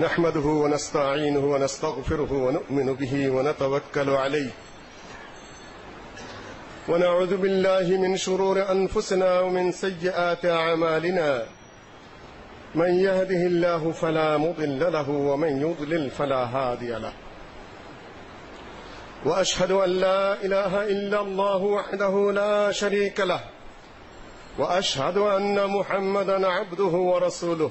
نحمده ونستعينه ونستغفره ونؤمن به ونتوكل عليه. ونعوذ بالله من شرور أنفسنا ومن سيئات أعمالنا. من يهده الله فلا مضل له ومن يضلل فلا هادي له. وأشهد أن لا إله إلا الله وحده لا شريك له. وأشهد أن محمدا عبده ورسوله.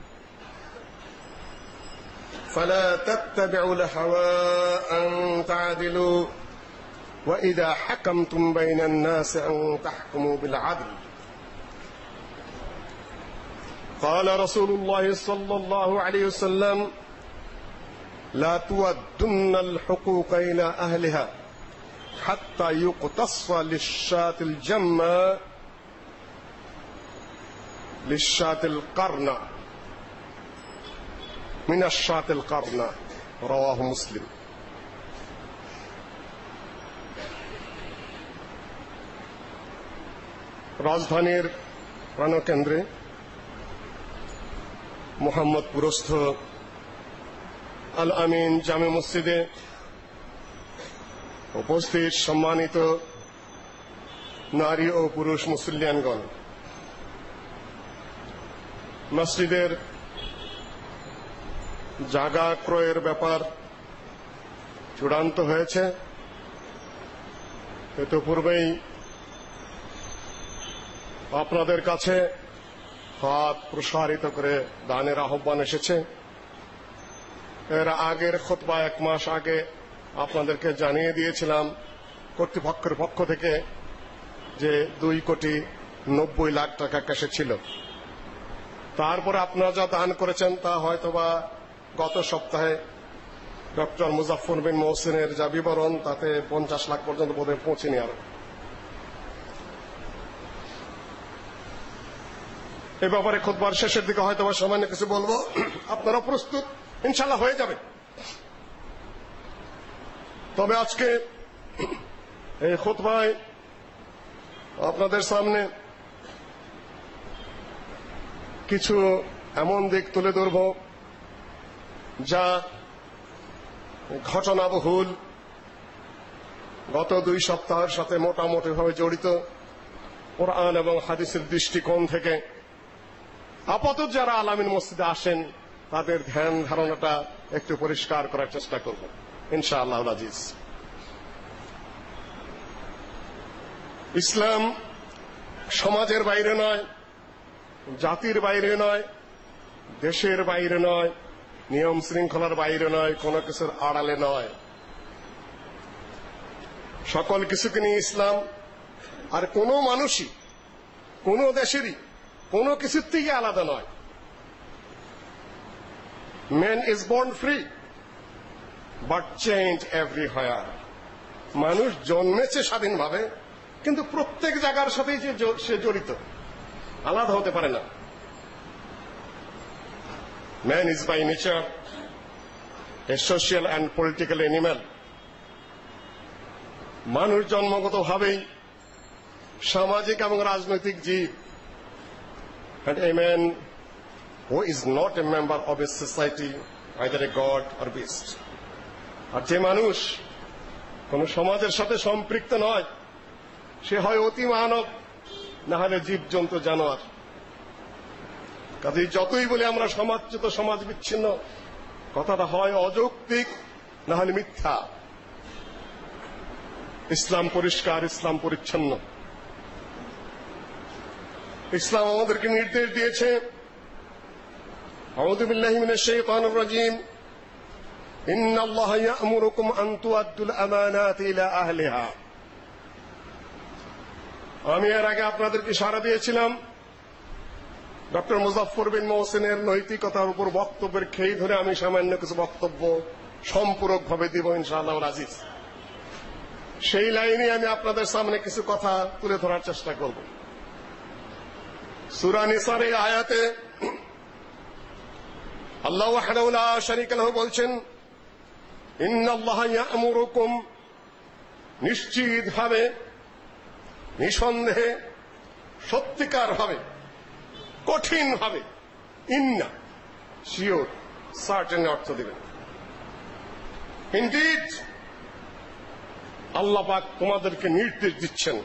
فلا تتبعوا الهوى أن تعدلوا. وإذا حكمتم بين الناس أن تحكموا بالعدل. قال رسول الله صلى الله عليه وسلم لا تودن الحقوق إلى أهلها حتى يقتص للشاة الجمة للشاة القرنة. من الشاة القرنة رواه مسلم রাজধানীর প্রাণকেন্দ্রে মোহাম্মদপুরস্থ আল আমিন জামে মসজিদে উপস্থিত সম্মানিত নারী ও পুরুষ মুসলিয়ানগণ মসজিদের জাগা ক্রয়ের ব্যাপার চূড়ান্ত হয়েছে। ইতিপূর্বেই আপনাদের কাছে হাত প্রসারিত করে দানের আহ্বান এসেছে। এর আগের খোতবা এক মাস আগে আপনাদেরকে জানিয়ে দিয়েছিলাম কর্তৃপক্ষের পক্ষ থেকে যে দুই কোটি নব্বই লাখ টাকা ক্যাশে ছিল। তারপরে আপনারা যা দান করেছেন তা হয়তোবা গত সপ্তাহে ডক্টর মুজাফর বিন মহসিনের যা বিবরণ তাতে পঞ্চাশ লাখ পর্যন্ত বোধহয় পৌঁছেনি আরও। এ ব্যাপারে খুদবার শেষের দিকে হয়তো বা সামান্য কিছু বলব। আপনারা প্রস্তুত? ইনশাল্লাহ হয়ে যাবে। তবে আজকে এই খুতবায় আপনাদের সামনে কিছু এমন দিক তুলে ধরব যা ঘটনাবহুল। গত দুই সপ্তাহের সাথে মোটামুটিভাবে জড়িত কোরআন এবং হাদিসের দৃষ্টিকোণ থেকে। আপাতত যারা আলামিন মসজিদে আসেন, তাদের ধ্যান ধারণাটা একটু পরিষ্কার করার চেষ্টা করব। ইনশাআল্লাহ আজিজ ইসলাম সমাজের বাইরে নয়, জাতির বাইরে নয়, দেশের বাইরে নয় নিয়ম শৃঙ্খলার বাইরে নয়, কোনো কিছুর আড়ালে নয়। সকল কিছুকে নিয়ে ইসলাম, আর কোনো মানুষই, কোনো দেশেরই, কোনো কিছুর থেকে আলাদা নয়। Man is born free but change everywhere মানুষ জন্মেছে স্বাধীনভাবে, কিন্তু প্রত্যেক জায়গার সাথেই যে সে জড়িত। আলাদা হতে পারে না। Man is by nature a social and political animal মানুষ জন্মগতভাবেই সামাজিক এবং রাজনৈতিক জীব। And a man who is not a member of a society, either a god or beast. আর যে মানুষ কোন সমাজের সাথে সম্পৃক্ত নয় সে হয় অতি মানব না হলে জীবজন্তু জানোয়ার। কাজেই যতই বলে আমরা সমাজচ্যুত সমাজ বিচ্ছিন্ন কথাটা হয় অযৌক্তিক, না হলে মিথ্যা। ইসলাম পরিষ্কার, ইসলাম পরিচ্ছন্ন। ইসলাম আমাদেরকে নির্দেশ দিয়েছে, আউযু বিল্লাহি মিনাশ শাইতানির রাজীম, ইন্নাল্লাহা ইয়া'মুরুকুম আন তুআদ্দুল আমানাতি ইলা আহলিহা। আমি এর আগে আপনাদেরকে সারা দিয়েছিলাম ডক্টর মুজাফফর বিন মহসিনের নৈতিকতার উপর বক্তব্যের খেই ধরে আমি সামান্য কিছু বক্তব্য সম্পূরকভাবে দিব ইনশাআল্লাহ আজিজ। সেই লাইনে আমি আপনাদের সামনে কিছু কথা তুলে ধরার চেষ্টা করব। সূরা নিসার এই আয়াতে আল্লাহ ওয়াহদাহু লা শারীকা লাহু বলছেন, ইন্নাল্লাহা নিশ্চিতভাবে, নিঃসন্দেহে সত্যিকার ভাবে কঠিন ভাবে ইন্না শিওর সার্টেন অর্থ দেবেন। ইনডিড আল্লাহ পাক তোমাদেরকে নির্দেশ দিচ্ছেন,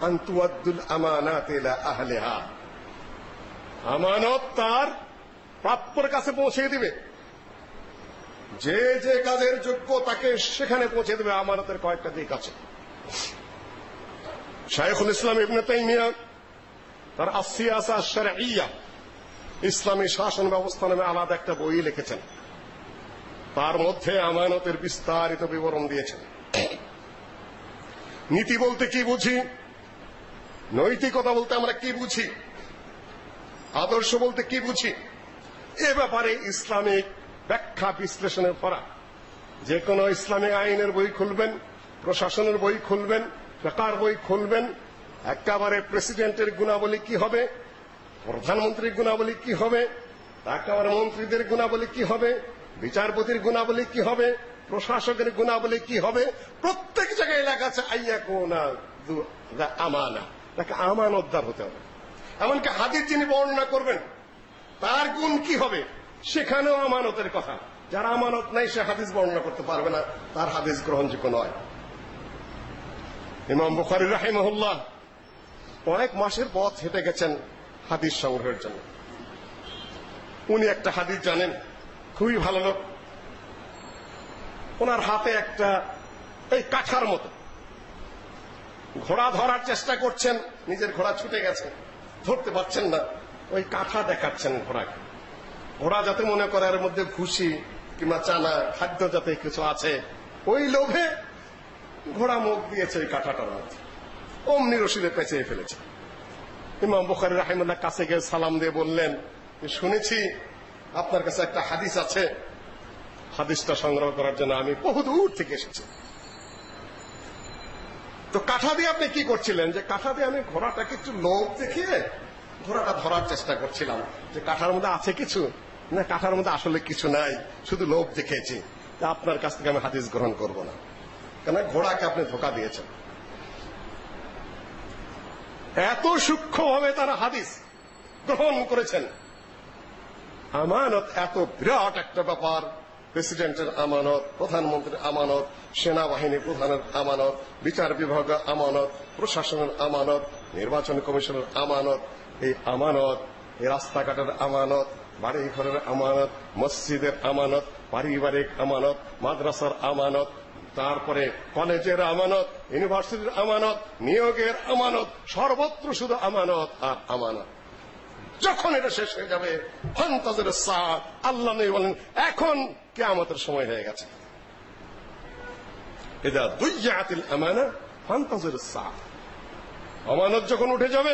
আন্তুয়াদ্দুল আমানাত ইলা আহলিহা। আমানত তার প্রাপ্যর কাছে পৌঁছে দিবে। যে যে কাজের যোগ্য তাকে সেখানে পৌঁছে দেবে, আমানতের কয়েকটা দিক আছে। শাইখুল ইসলাম ইবনে তাইমিয়া তার আসিয়াসা শারঈয়া ইসলামী শাসন ব্যবস্থা নামে আলাদা একটা বই লিখেছেন। তার মধ্যে আমানতের বিস্তারিত বিবরণ দিয়েছেন। নীতি বলতে কি বুঝি? নৈতিকতা বলতে আমরা কি বুঝি? আদর্শ বলতে কি বুঝি? এ ব্যাপারে ইসলামিক ব্যাখ্যা বিশ্লেষণের পড়া যে কোনো ইসলামিক আইনের বই খুলবেন, প্রশাসনের বই খুলবেন, ফেকার বই খুলবেন একেবারে প্রেসিডেন্টের গুণাবলী কি হবে? প্রধানমন্ত্রীর গুণাবলী কি হবে? একেবারে মন্ত্রীদের গুণাবলী কি হবে? বিচারপতির গুণাবলী কি হবে? প্রশাসকের গুণাবলী কি হবে? প্রত্যেক জায়গায় লেখা আছে আইয়া কোনা আমানা। তাকে আমানতদার হতে হবে। এমনকি হাদিস যিনি বর্ণনা করবেন, তার গুণ কি হবে? সেখানেও আমানতের কথা। যারা আমানত নাই, সে হাদিস বর্ণনা করতে পারবে না। তার হাদিস গ্রহণযোগ্য নয়। ইমাম বুখারী রাহিমাহুল্লাহ অনেক মাসের পথ হেঁটে গেছেন হাদিস সংগ্রহের জন্য। উনি একটা হাদিস জানেন, খুবই ভালো লোক। ওনার হাতে একটা, এই কাঠার মতো। ঘোড়া ধরার চেষ্টা করছেন, নিজের ঘোড়া ছুটে গেছে। ধরতে পারছেন না, ওই কাঠা দেখাচ্ছেন ঘোড়াকে। ঘোড়া যাতে মনে করে এর মধ্যে ভুসি কিংবা চানা, খাদ্য যাতে কিছু আছে, ওই লোভে ঘোড়া মুখ দিয়েছে ওই কাঠাটার মধ্যে। অমনি রশিদে পেঁচিয়ে ফেলেছে। ইমাম বুখারি রাহিমুল্লাহ কাছে গিয়ে সালাম দিয়ে বললেন শুনেছি, আপনার কাছে একটা হাদিস আছে। হাদিসটা সংগ্রহ করার জন্য আমি বহু দূর থেকে এসেছি। তো কাঠা দিয়ে আপনি কি করছিলেন? যে কাঠা দিয়ে আমি ঘোড়াটাকে একটু লোভ দেখিয়ে ঘোড়াটা ধরার চেষ্টা করছিলাম। যে কাঠার মধ্যে আছে কিছু? না কাঠার মধ্যে আসলে কিছু নাই, শুধু লোভ দেখেছি আপনার কাছ থেকে আমি হাদিস গ্রহণ করব না। কেন? ঘোড়াকে আপনি ধোকা দিয়েছেন। এত সূক্ষ্মভাবে তারা হাদিস গ্রহণ করেছেন। আমানত এত বিরাট একটা ব্যাপার। প্রেসিডেন্টের আমানত, প্রধানমন্ত্রীর আমানত, সেনাবাহিনী প্রধানের আমানত, বিচার বিভাগের আমানত, প্রশাসনের আমানত, নির্বাচন কমিশনের আমানত, এই আমানত, এই রাস্তাঘাটের আমানত বাড়ি ঘরের আমানত, মসজিদের আমানত, পারিবারিক আমানত, মাদ্রাসার আমানত তারপরে কলেজের আমানত, ইউনিভার্সিটির আমানত, নিয়োগের আমানত, সর্বত্র শুধু আমানত আর আমানত। যখন এটা শেষ হয়ে যাবে, ফান্তাজের সা আল্লাহ নেই বলেন, এখন কেয়ামতের সময় হয়ে গেছে। এটা দুইয়াতিল আমানা, ফান্তাজের সা আমানত যখন উঠে যাবে,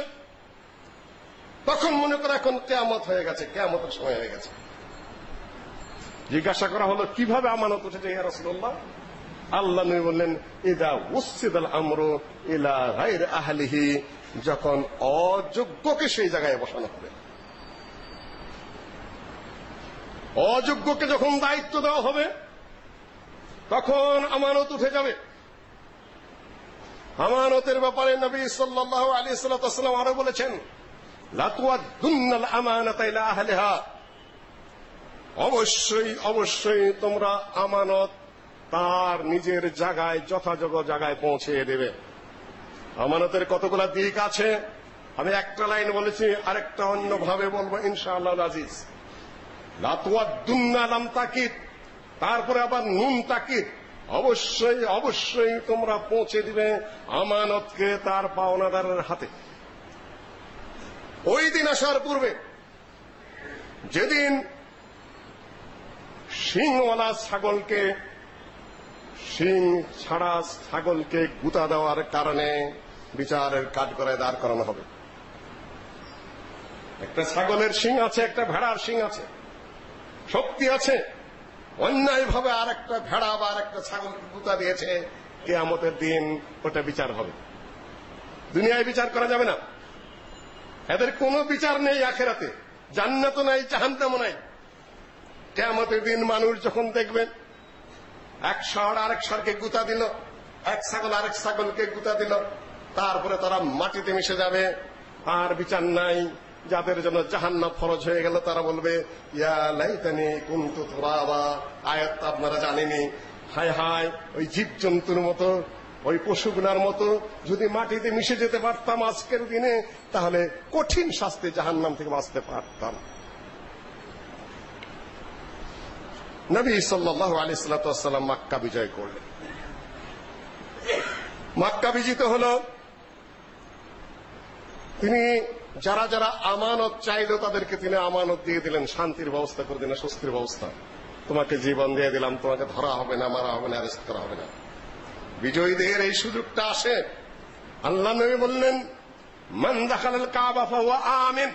তখন মনে করে এখন কেয়ামত হয়ে গেছে, কেয়ামতের সময় হয়ে গেছে। জিজ্ঞাসা করা হলো, কীভাবে আমানত উঠেছে ইয়া আল্লাহ নবী বললেন, ইদা উসিদাল আমরু ইলা গায়র আহলিহি, যখন অযোগ্যকে সেই জায়গায় বসানো হবে। অযোগ্যকে যখন দায়িত্ব দেওয়া হবে, তখন আমানত উঠে যাবে। আমানতের ব্যাপারে নবী সাল্লাল্লাহু আলাইহি সাল্লাম আরও বলেছেন লাতুয়াদ্দুন্নাল আমানাতা ইলা আহলিহা। অবশ্যই অবশ্যই তোমরা আমানত তার নিজের জায়গায় যথাযোগ্য জায়গায় পৌঁছে দেবে। আমানতের কতগুলা দিক আছে? আমি একটা লাইন বলেছি, আরেকটা অন্যভাবে বলব, ইনশাআল্লাহ আজিজ। লাম তাকিদ, তারপরে আবার নুন তাকিদ। অবশ্যই অবশ্যই তোমরা পৌঁছে দিবে আমানতকে তার পাওনাদারের হাতে। ওই দিন আসার পূর্বে, যেদিন সিংওয়ালা ছাগলকে সিং ছাড়া ছাগলকে গুতা দেওয়ার কারণে বিচারের কাজ করে দাঁড় করানো হবে। একটা ছাগলের শিং আছে, একটা ভেড়ার শিং আছে। শক্তি আছে। অন্যায় ভাবে আর একটা ভেড়া বা আর একটা ছাগলকে গুতা দিয়েছে, কেয়ামতের দিন ওটা বিচার হবে। দুনিয়ায় বিচার করা যাবে না। এদের কোনো বিচার নেই আখেরাতে। জান্নাতও নাই, জাহান্নামও নাই। কেয়ামতের দিন মানুষ যখন দেখবেন এক ষাঁড় আরেক ষাঁড়কে গুতা দিল, এক ছাগল আরেক ছাগলকে গুতা দিল। তারপরে তারা মাটিতে মিশে যাবে। আর বিচার নাই, যাদের জন্য জাহান্নাম ফরজ হয়ে গেল, তারা বলবে, ইয়া লাইতানি কুনতু আয়াত আপনারা জানেনি হায় হায়, ওই জীবজন্তুর মতো, ওই পশুগুনার মতো, যদি মাটিতে মিশে যেতে পারতাম আজকের দিনে, তাহলে কঠিন শাস্তি জাহান্নাম থেকে বাঁচতে পারতাম। নবী সাল্লাল্লাহু আলাইহি সাল্লাম মক্কা বিজয় করলেন। মক্কা বিজিত হলো, তিনি যারা যারা আমানত চাইল তাদেরকে তিনি আমানত দিয়ে দিলেন, শান্তির ব্যবস্থা করে দিলেন, স্বস্তির ব্যবস্থা। তোমাকে জীবন দিয়ে দিলাম, তোমাকে ধরা হবে না, মারা হবে না অ্যারেস্ট করা হবে না। বিজয়ীদের এই সুযোগটা আসে। আল্লাহ নবী বললেন, মান দাখালাল কাবা ফাহুয়া আমিন।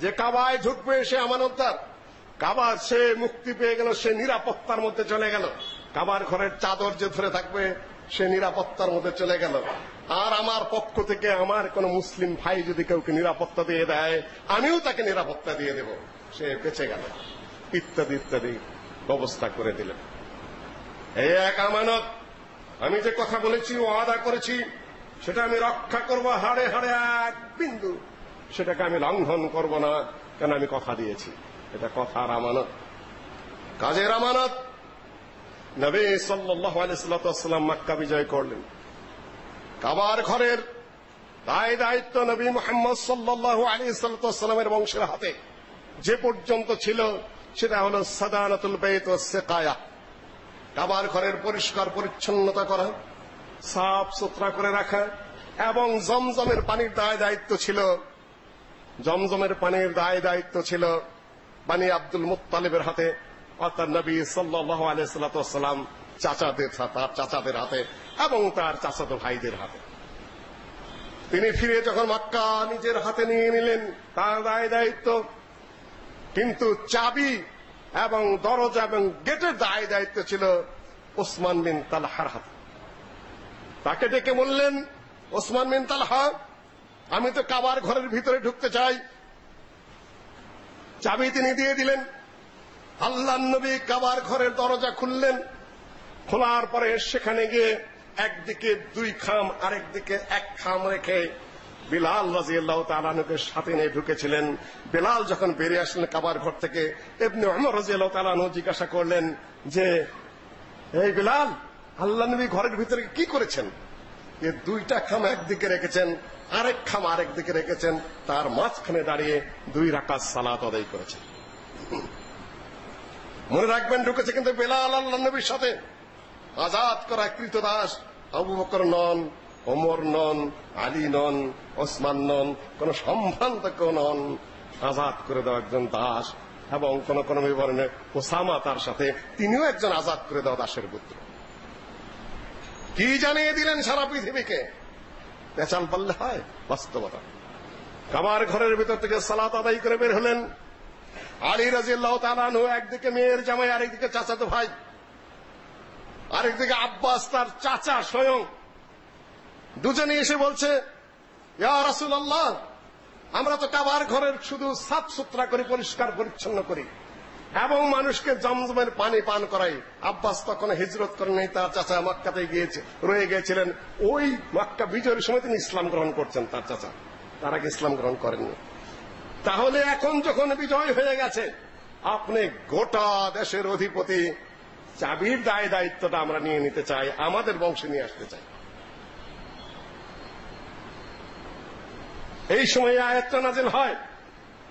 যে কাবায় ঢুকবে সে আমানতদার। কাবা সে মুক্তি পেয়ে গেল, সে নিরাপত্তার মধ্যে চলে গেল। কাবার ঘরের চাদর যে ধরে থাকবে, সে নিরাপত্তার মধ্যে চলে গেল। আর আমার পক্ষ থেকে আমার কোন মুসলিম ভাই যদি কাউকে নিরাপত্তা দিয়ে দেয়, আমিও তাকে নিরাপত্তা দিয়ে দেব। সে বেঁচে গেল। ইত্যাদি ইত্যাদি ব্যবস্থা করে দিলেন। এই এক আমানত, আমি যে কথা বলেছি ও আদা করেছি, সেটা আমি রক্ষা করব হাড়ে হাড়ে এক বিন্দু। সেটাকে আমি লঙ্ঘন করব না, কেন আমি কথা দিয়েছি? এটা কথার আমানত কাজের আমানত নবী সাল্লাল্লাহু আলাইহি সাল্লাম মক্কা বিজয় করলেন। কাবার ঘরের দায় দায়িত্ব নবী মুহাম্মদ সাল্লাল্লাহু আলাইহি সাল্লামের বংশের হাতে যে পর্যন্ত ছিল, সেটা হলো সাদানাতুল বাইত ওয়াস সিকায়া। কাবার ঘরের পরিষ্কার পরিচ্ছন্নতা করা, সাফ সুতরা করে রাখা, এবং জমজমের পানির দায় দায়িত্ব ছিল, জমজমের পানির দায় দায়িত্ব ছিল বানি আব্দুল মুত্তালিবের হাতে, অর্থাৎ নবী সাল্লাল্লাহু আলাইহি সাল্লাম চাচাদের তার চাচাদের হাতে এবং তার চাচাতো ভাইদের হাতে। তিনি ফিরে যখন মক্কা নিজের হাতে নিয়ে নিলেন, তার দায় দায়িত্ব। কিন্তু চাবি এবং দরজা এবং গেটের দায় দায়িত্ব ছিল ওসমান বিন তালহার হাতে। তাকে ডেকে বললেন, ওসমান বিন তালহা, আমি তো কাবার ঘরের ভিতরে ঢুকতে চাই। চাবি তিনি দিয়ে দিলেন। আল্লাহ নবী কাবার ঘরের দরজা খুললেন। খোলার পরে সেখানে গিয়ে একদিকে দুই খাম, আরেকদিকে এক খাম রেখে বিলাল রাজিয়াল্লাহু তাআলাকে সাথে নিয়ে ঢুকেছিলেন। বিলাল যখন বেরিয়ে আসলেন কাবার ঘর থেকে, ইবনে ওমর রাজিয়াল্লাহু তাআলা জিজ্ঞাসা করলেন যে, এই বিলাল, আল্লাহ নবী ঘরের ভিতরে কি করেছেন? এ দুইটা খাম একদিকে রেখেছেন আরেক খাম আরেক দিকে রেখেছেন, তার মাঝখানে দাঁড়িয়ে দুই রাকাত সালাত আদায় করেছেন। মনে রাখবেন, ঢুকেছে কিন্তু বেলাল আল্লাহ নবীর সাথে। আজাদ করা কৃতদাস, আবু বকর নন, ওমর নন, আলী নন, ওসমান নন, কোন সম্ভ্রান্ত কেউ নন। আজাদ করে দেওয়া একজন দাস এবং কোন কোন বিবরণে ওসামা তার সাথে, তিনিও একজন আজাদ করে দেওয়া দাসের পুত্র। কি জানিয়ে দিলেন সারা পৃথিবীকে? পেঁচাল বললে হয়, বাস্তবতা। কাবার ঘরের ভিতর থেকে সালাত আদায় করে বের হলেন। আলী রাজিয়াল্লাহ তালানু একদিকে মেয়ের জামাই, আরেকদিকে চাচাতো ভাই। আরেকদিকে আব্বাস তার চাচা স্বয়ং। দুজনে এসে বলছে, ইয়া রাসূলুল্লাহ, আমরা তো কাবার ঘরের শুধু সাফ সুতরা করি পরিষ্কার পরিচ্ছন্ন করি। এবং মানুষকে জমজমের পানি পান করাই। আব্বাস তখন হিজরত করেন নাই, তার চাচা মক্কাতে গিয়েছে, রয়ে গিয়েছিলেন। ওই মক্কা বিজয়ের সময় তিনি ইসলাম গ্রহণ করছেন, তার চাচা। তার আগে ইসলাম গ্রহণ করেননি। তাহলে এখন যখন বিজয় হয়ে গেছে, আপনি গোটা দেশের অধিপতি চাবির দায় দায়িত্বটা আমরা নিয়ে নিতে চাই, আমাদের বংশে নিয়ে আসতে চাই। এই সময় আয়াতটা নাজিল হয়।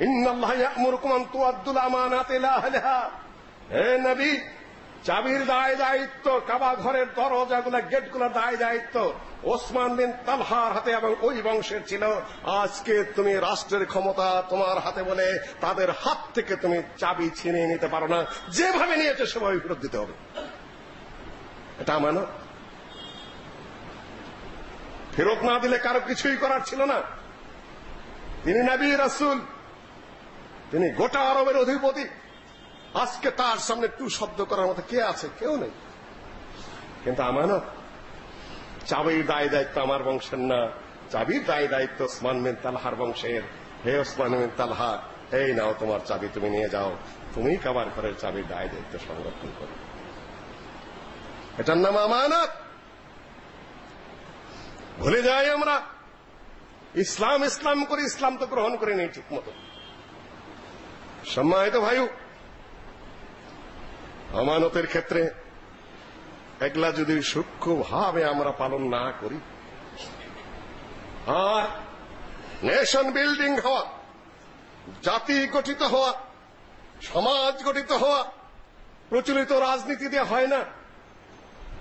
ইন্নাল্লাহ ইয়া'মুরুকুম আন তুআদ্দুল আমানাতি ইলা আহলিহা হে নবী, চাবির দায় দায়িত্ব, কাবা ঘরের দরজাগুলো গেটগুলো দায় দায়িত্ব। ওসমান বিন তালহার হাতে এবং ওই বংশের ছিল। আজকে তুমি রাষ্ট্রের ক্ষমতা তোমার হাতে বলে তাদের হাত থেকে তুমি চাবি ছিনিয়ে নিতে পারো না। যেভাবে নিয়েছে সেভাবে ফেরত দিতে হবে। এটা আমানত। ফেরত না দিলে কারও কিছুই করার ছিল না। তিনি নবী, রাসূল তিনি গোটা আরবের অধিপতি। আজকে তার সামনে টু শব্দ করার মতো কে আছে? কেউ নেই। কিন্তু আমানত, চাবির দায় দায়িত্ব আমার বংশের না। চাবির দায় দায়িত্ব ওসমান বিন তালহার বংশের। হে ওসমান বিন তালহা, এই নাও তোমার চাবি, তুমি নিয়ে যাও। তুমি কাবার ঘরের চাবির দায় দায়িত্ব সংরক্ষণ করো। এটার নাম আমানত। ভুলে যাই আমরা। ইসলাম ইসলাম করে ইসলাম তো গ্রহণ করে নেই ঠিক মতো সম্মানিত ভাইও, আমানতের ক্ষেত্রে এগুলা যদি সূক্ষ্মভাবে আমরা পালন না করি, আর নেশন বিল্ডিং হওয়া, জাতি গঠিত হওয়া, সমাজ গঠিত হওয়া, প্রচলিত রাজনীতি দিয়ে হয় না,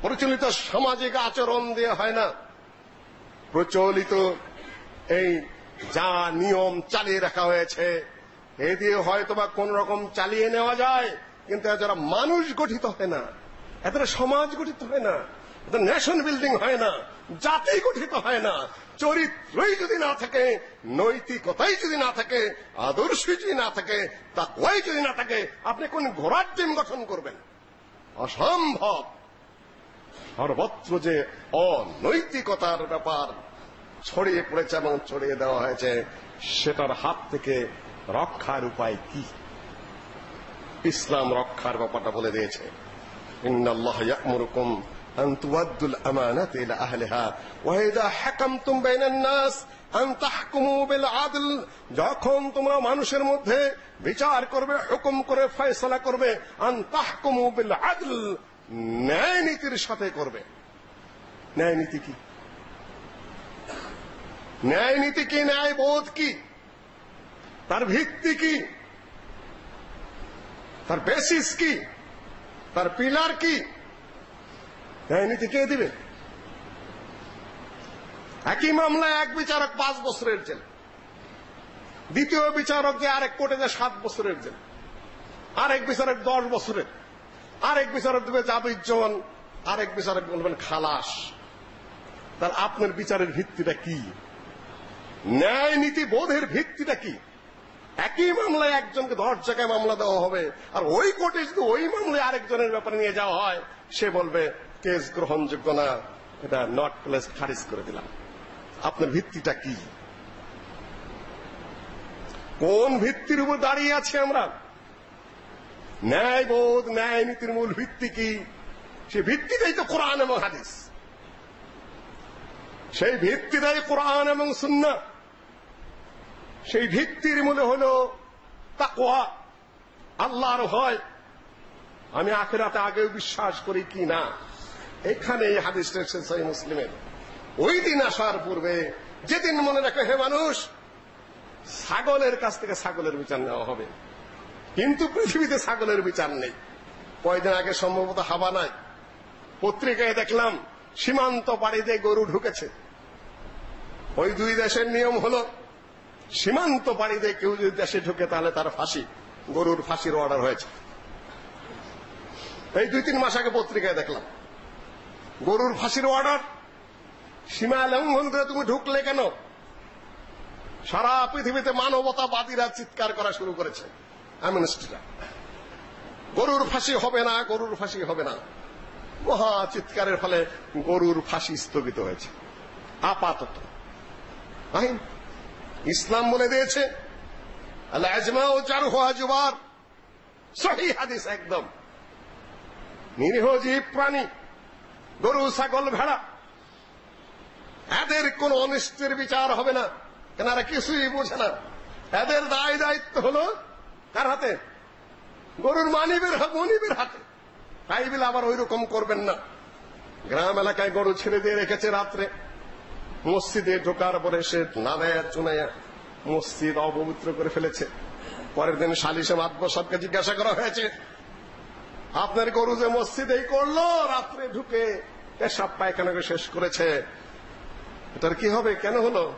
প্রচলিত সামাজিক আচরণ দিয়ে হয় না, প্রচলিত এই যা নিয়ম চালিয়ে রাখা হয়েছে এ দিয়ে হয়তো বা কোন রকম চালিয়ে নেওয়া যায়, কিন্তু যারা মানুষ গঠিত হয় না এদের সমাজ গঠিত হয় না এদের নেশন বিল্ডিং হয় না, জাতি গঠিত হয় না, চরিত্রই যদি না থাকে, নৈতিকতাই যদি না থাকে, আদর্শই যদি না থাকে তাকওয়াই যদি না থাকে, আপনি কোন ঘোড়ার টিম গঠন করবেন? অসম্ভব। সর্বত্র যে অনৈতিকতার ব্যাপার ছড়িয়ে পড়েছে এবং ছড়িয়ে দেওয়া হয়েছে, সেটার হাত থেকে রক্ষার উপায় কি? ইসলাম রক্ষার ব্যাপারটা বলে দিয়েছে। ইন্নাল্লাহ ইয়া'মুরুকুম আমানাতি ইলা আহলিহা ওয়া ইযা হাকামতুম বাইনান নাস আন তাহকুমু বিল আদল। যখন তোমরা মানুষের মধ্যে বিচার করবে, হুকুম করে, ফয়সালা করবে, আন তাহকুমু বিল আদল, ন্যায় নীতির সাথে করবে। ন্যায় নীতি কি? ন্যায় নীতি কি? ন্যায় বোধ কি? তার ভিত্তি কি? তার বেসিস কি? তার পিলার কি? ন্যায় নীতি কে দিবে? একই মামলায় এক বিচারক পাঁচ বছরের জেল। দ্বিতীয় বিচারক যে আরেক কোর্টে যে সাত বছরের জেল। আরেক বিচারক দশ বছরের। আরেক বিচারক দেবে যাবজ্জীবন আরেক বিচারক বলবেন খালাস। তার আপনার বিচারের ভিত্তিটা কি? ন্যায় নীতি বোধের ভিত্তিটা কি? একই মামলায় একজনকে দশ জায়গায় মামলা দেওয়া হবে। আর ওই কোর্টে যদি ওই মামলায় আরেকজনের ব্যাপারে নিয়ে যাওয়া হয়, সে বলবে, কেস গ্রহণযোগ্য না, এটা নট প্লেস খারিজ করে দিলাম। আপনার ভিত্তিটা কি? কোন ভিত্তির উপর দাঁড়িয়ে আছি আমরা? ন্যায়বোধ ন্যায় নীতির মূল ভিত্তি কি? সে ভিত্তিটাই তো কোরআন এবং হাদিস। সেই ভিত্তিটাই কোরআন এবং সুন্নাহ। সেই ভিত্তির মূলে হল তাকওয়া। আল্লাহর ভয়। আমি আখেরাতে আগেও বিশ্বাস করি কি না? এখানে এই হাদিসটা এসেছে সহি মুসলিমের। ওই দিন আসার পূর্বে যেদিন মনে রাখে, হে মানুষ, ছাগলের কাছ থেকে ছাগলের বিচার নেওয়া হবে। কিন্তু পৃথিবীতে ছাগলের বিচার নেই। কয়দিন আগে সম্ভবত হাবা নাই। পত্রিকায় দেখলাম, সীমান্ত পাড়ি পাড়িতে গরু ঢুকেছে। ওই দুই দেশের নিয়ম হলো সীমান্ত পাড়িতে কেউ যদি দেশে ঢুকে, তাহলে তার ফাঁসি, গরুর ফাঁসির অর্ডার হয়েছে। এই দুই তিন মাস আগে পত্রিকায় দেখলাম। গরুর ফাঁসির অর্ডার সীমা লঙ্ঘন করে তুমি ঢুকলে কেন? সারা পৃথিবীতে মানবতাবাদীরা চিৎকার করা শুরু করেছে অ্যামনেস্টিরা গরুর ফাঁসি হবে না, গরুর ফাঁসি হবে না। মহা চিৎকারের ফলে গরুর ফাঁসি স্থগিত হয়েছে। আপাতত। আইন ইসলাম বলে দিয়েছে। আল আজমা ও জারুহা জুবার সহি হাদিস একদম। নিরীহ জীব প্রাণী, গরু, ছাগল, ভেড়া, এদের কোন অনিষ্টের বিচার হবে না। কেন এরা কিছুই বোঝে না। এদের দায় দায়িত্ব হলো কার হাতে? গরুর মানিবের মনিবের হাতে। তাই বলে আবার ওই রকম করবেন না। গ্রাম এলাকায় গরু ছেড়ে দিয়ে রেখেছে রাত্রে। মসজিদে ঢোকার পরে সে নাদায়া চুনাইয়া মসজিদ অপবিত্র করে ফেলেছে। পরের দিন সালিশে মাতব সবকে জিজ্ঞাসা করা হয়েছে, আপনার গরু যে মসজিদেই করল, রাত্রে ঢুকে পেশাব পায়খানা শেষ করেছে। এটার কি হবে? কেন হলো?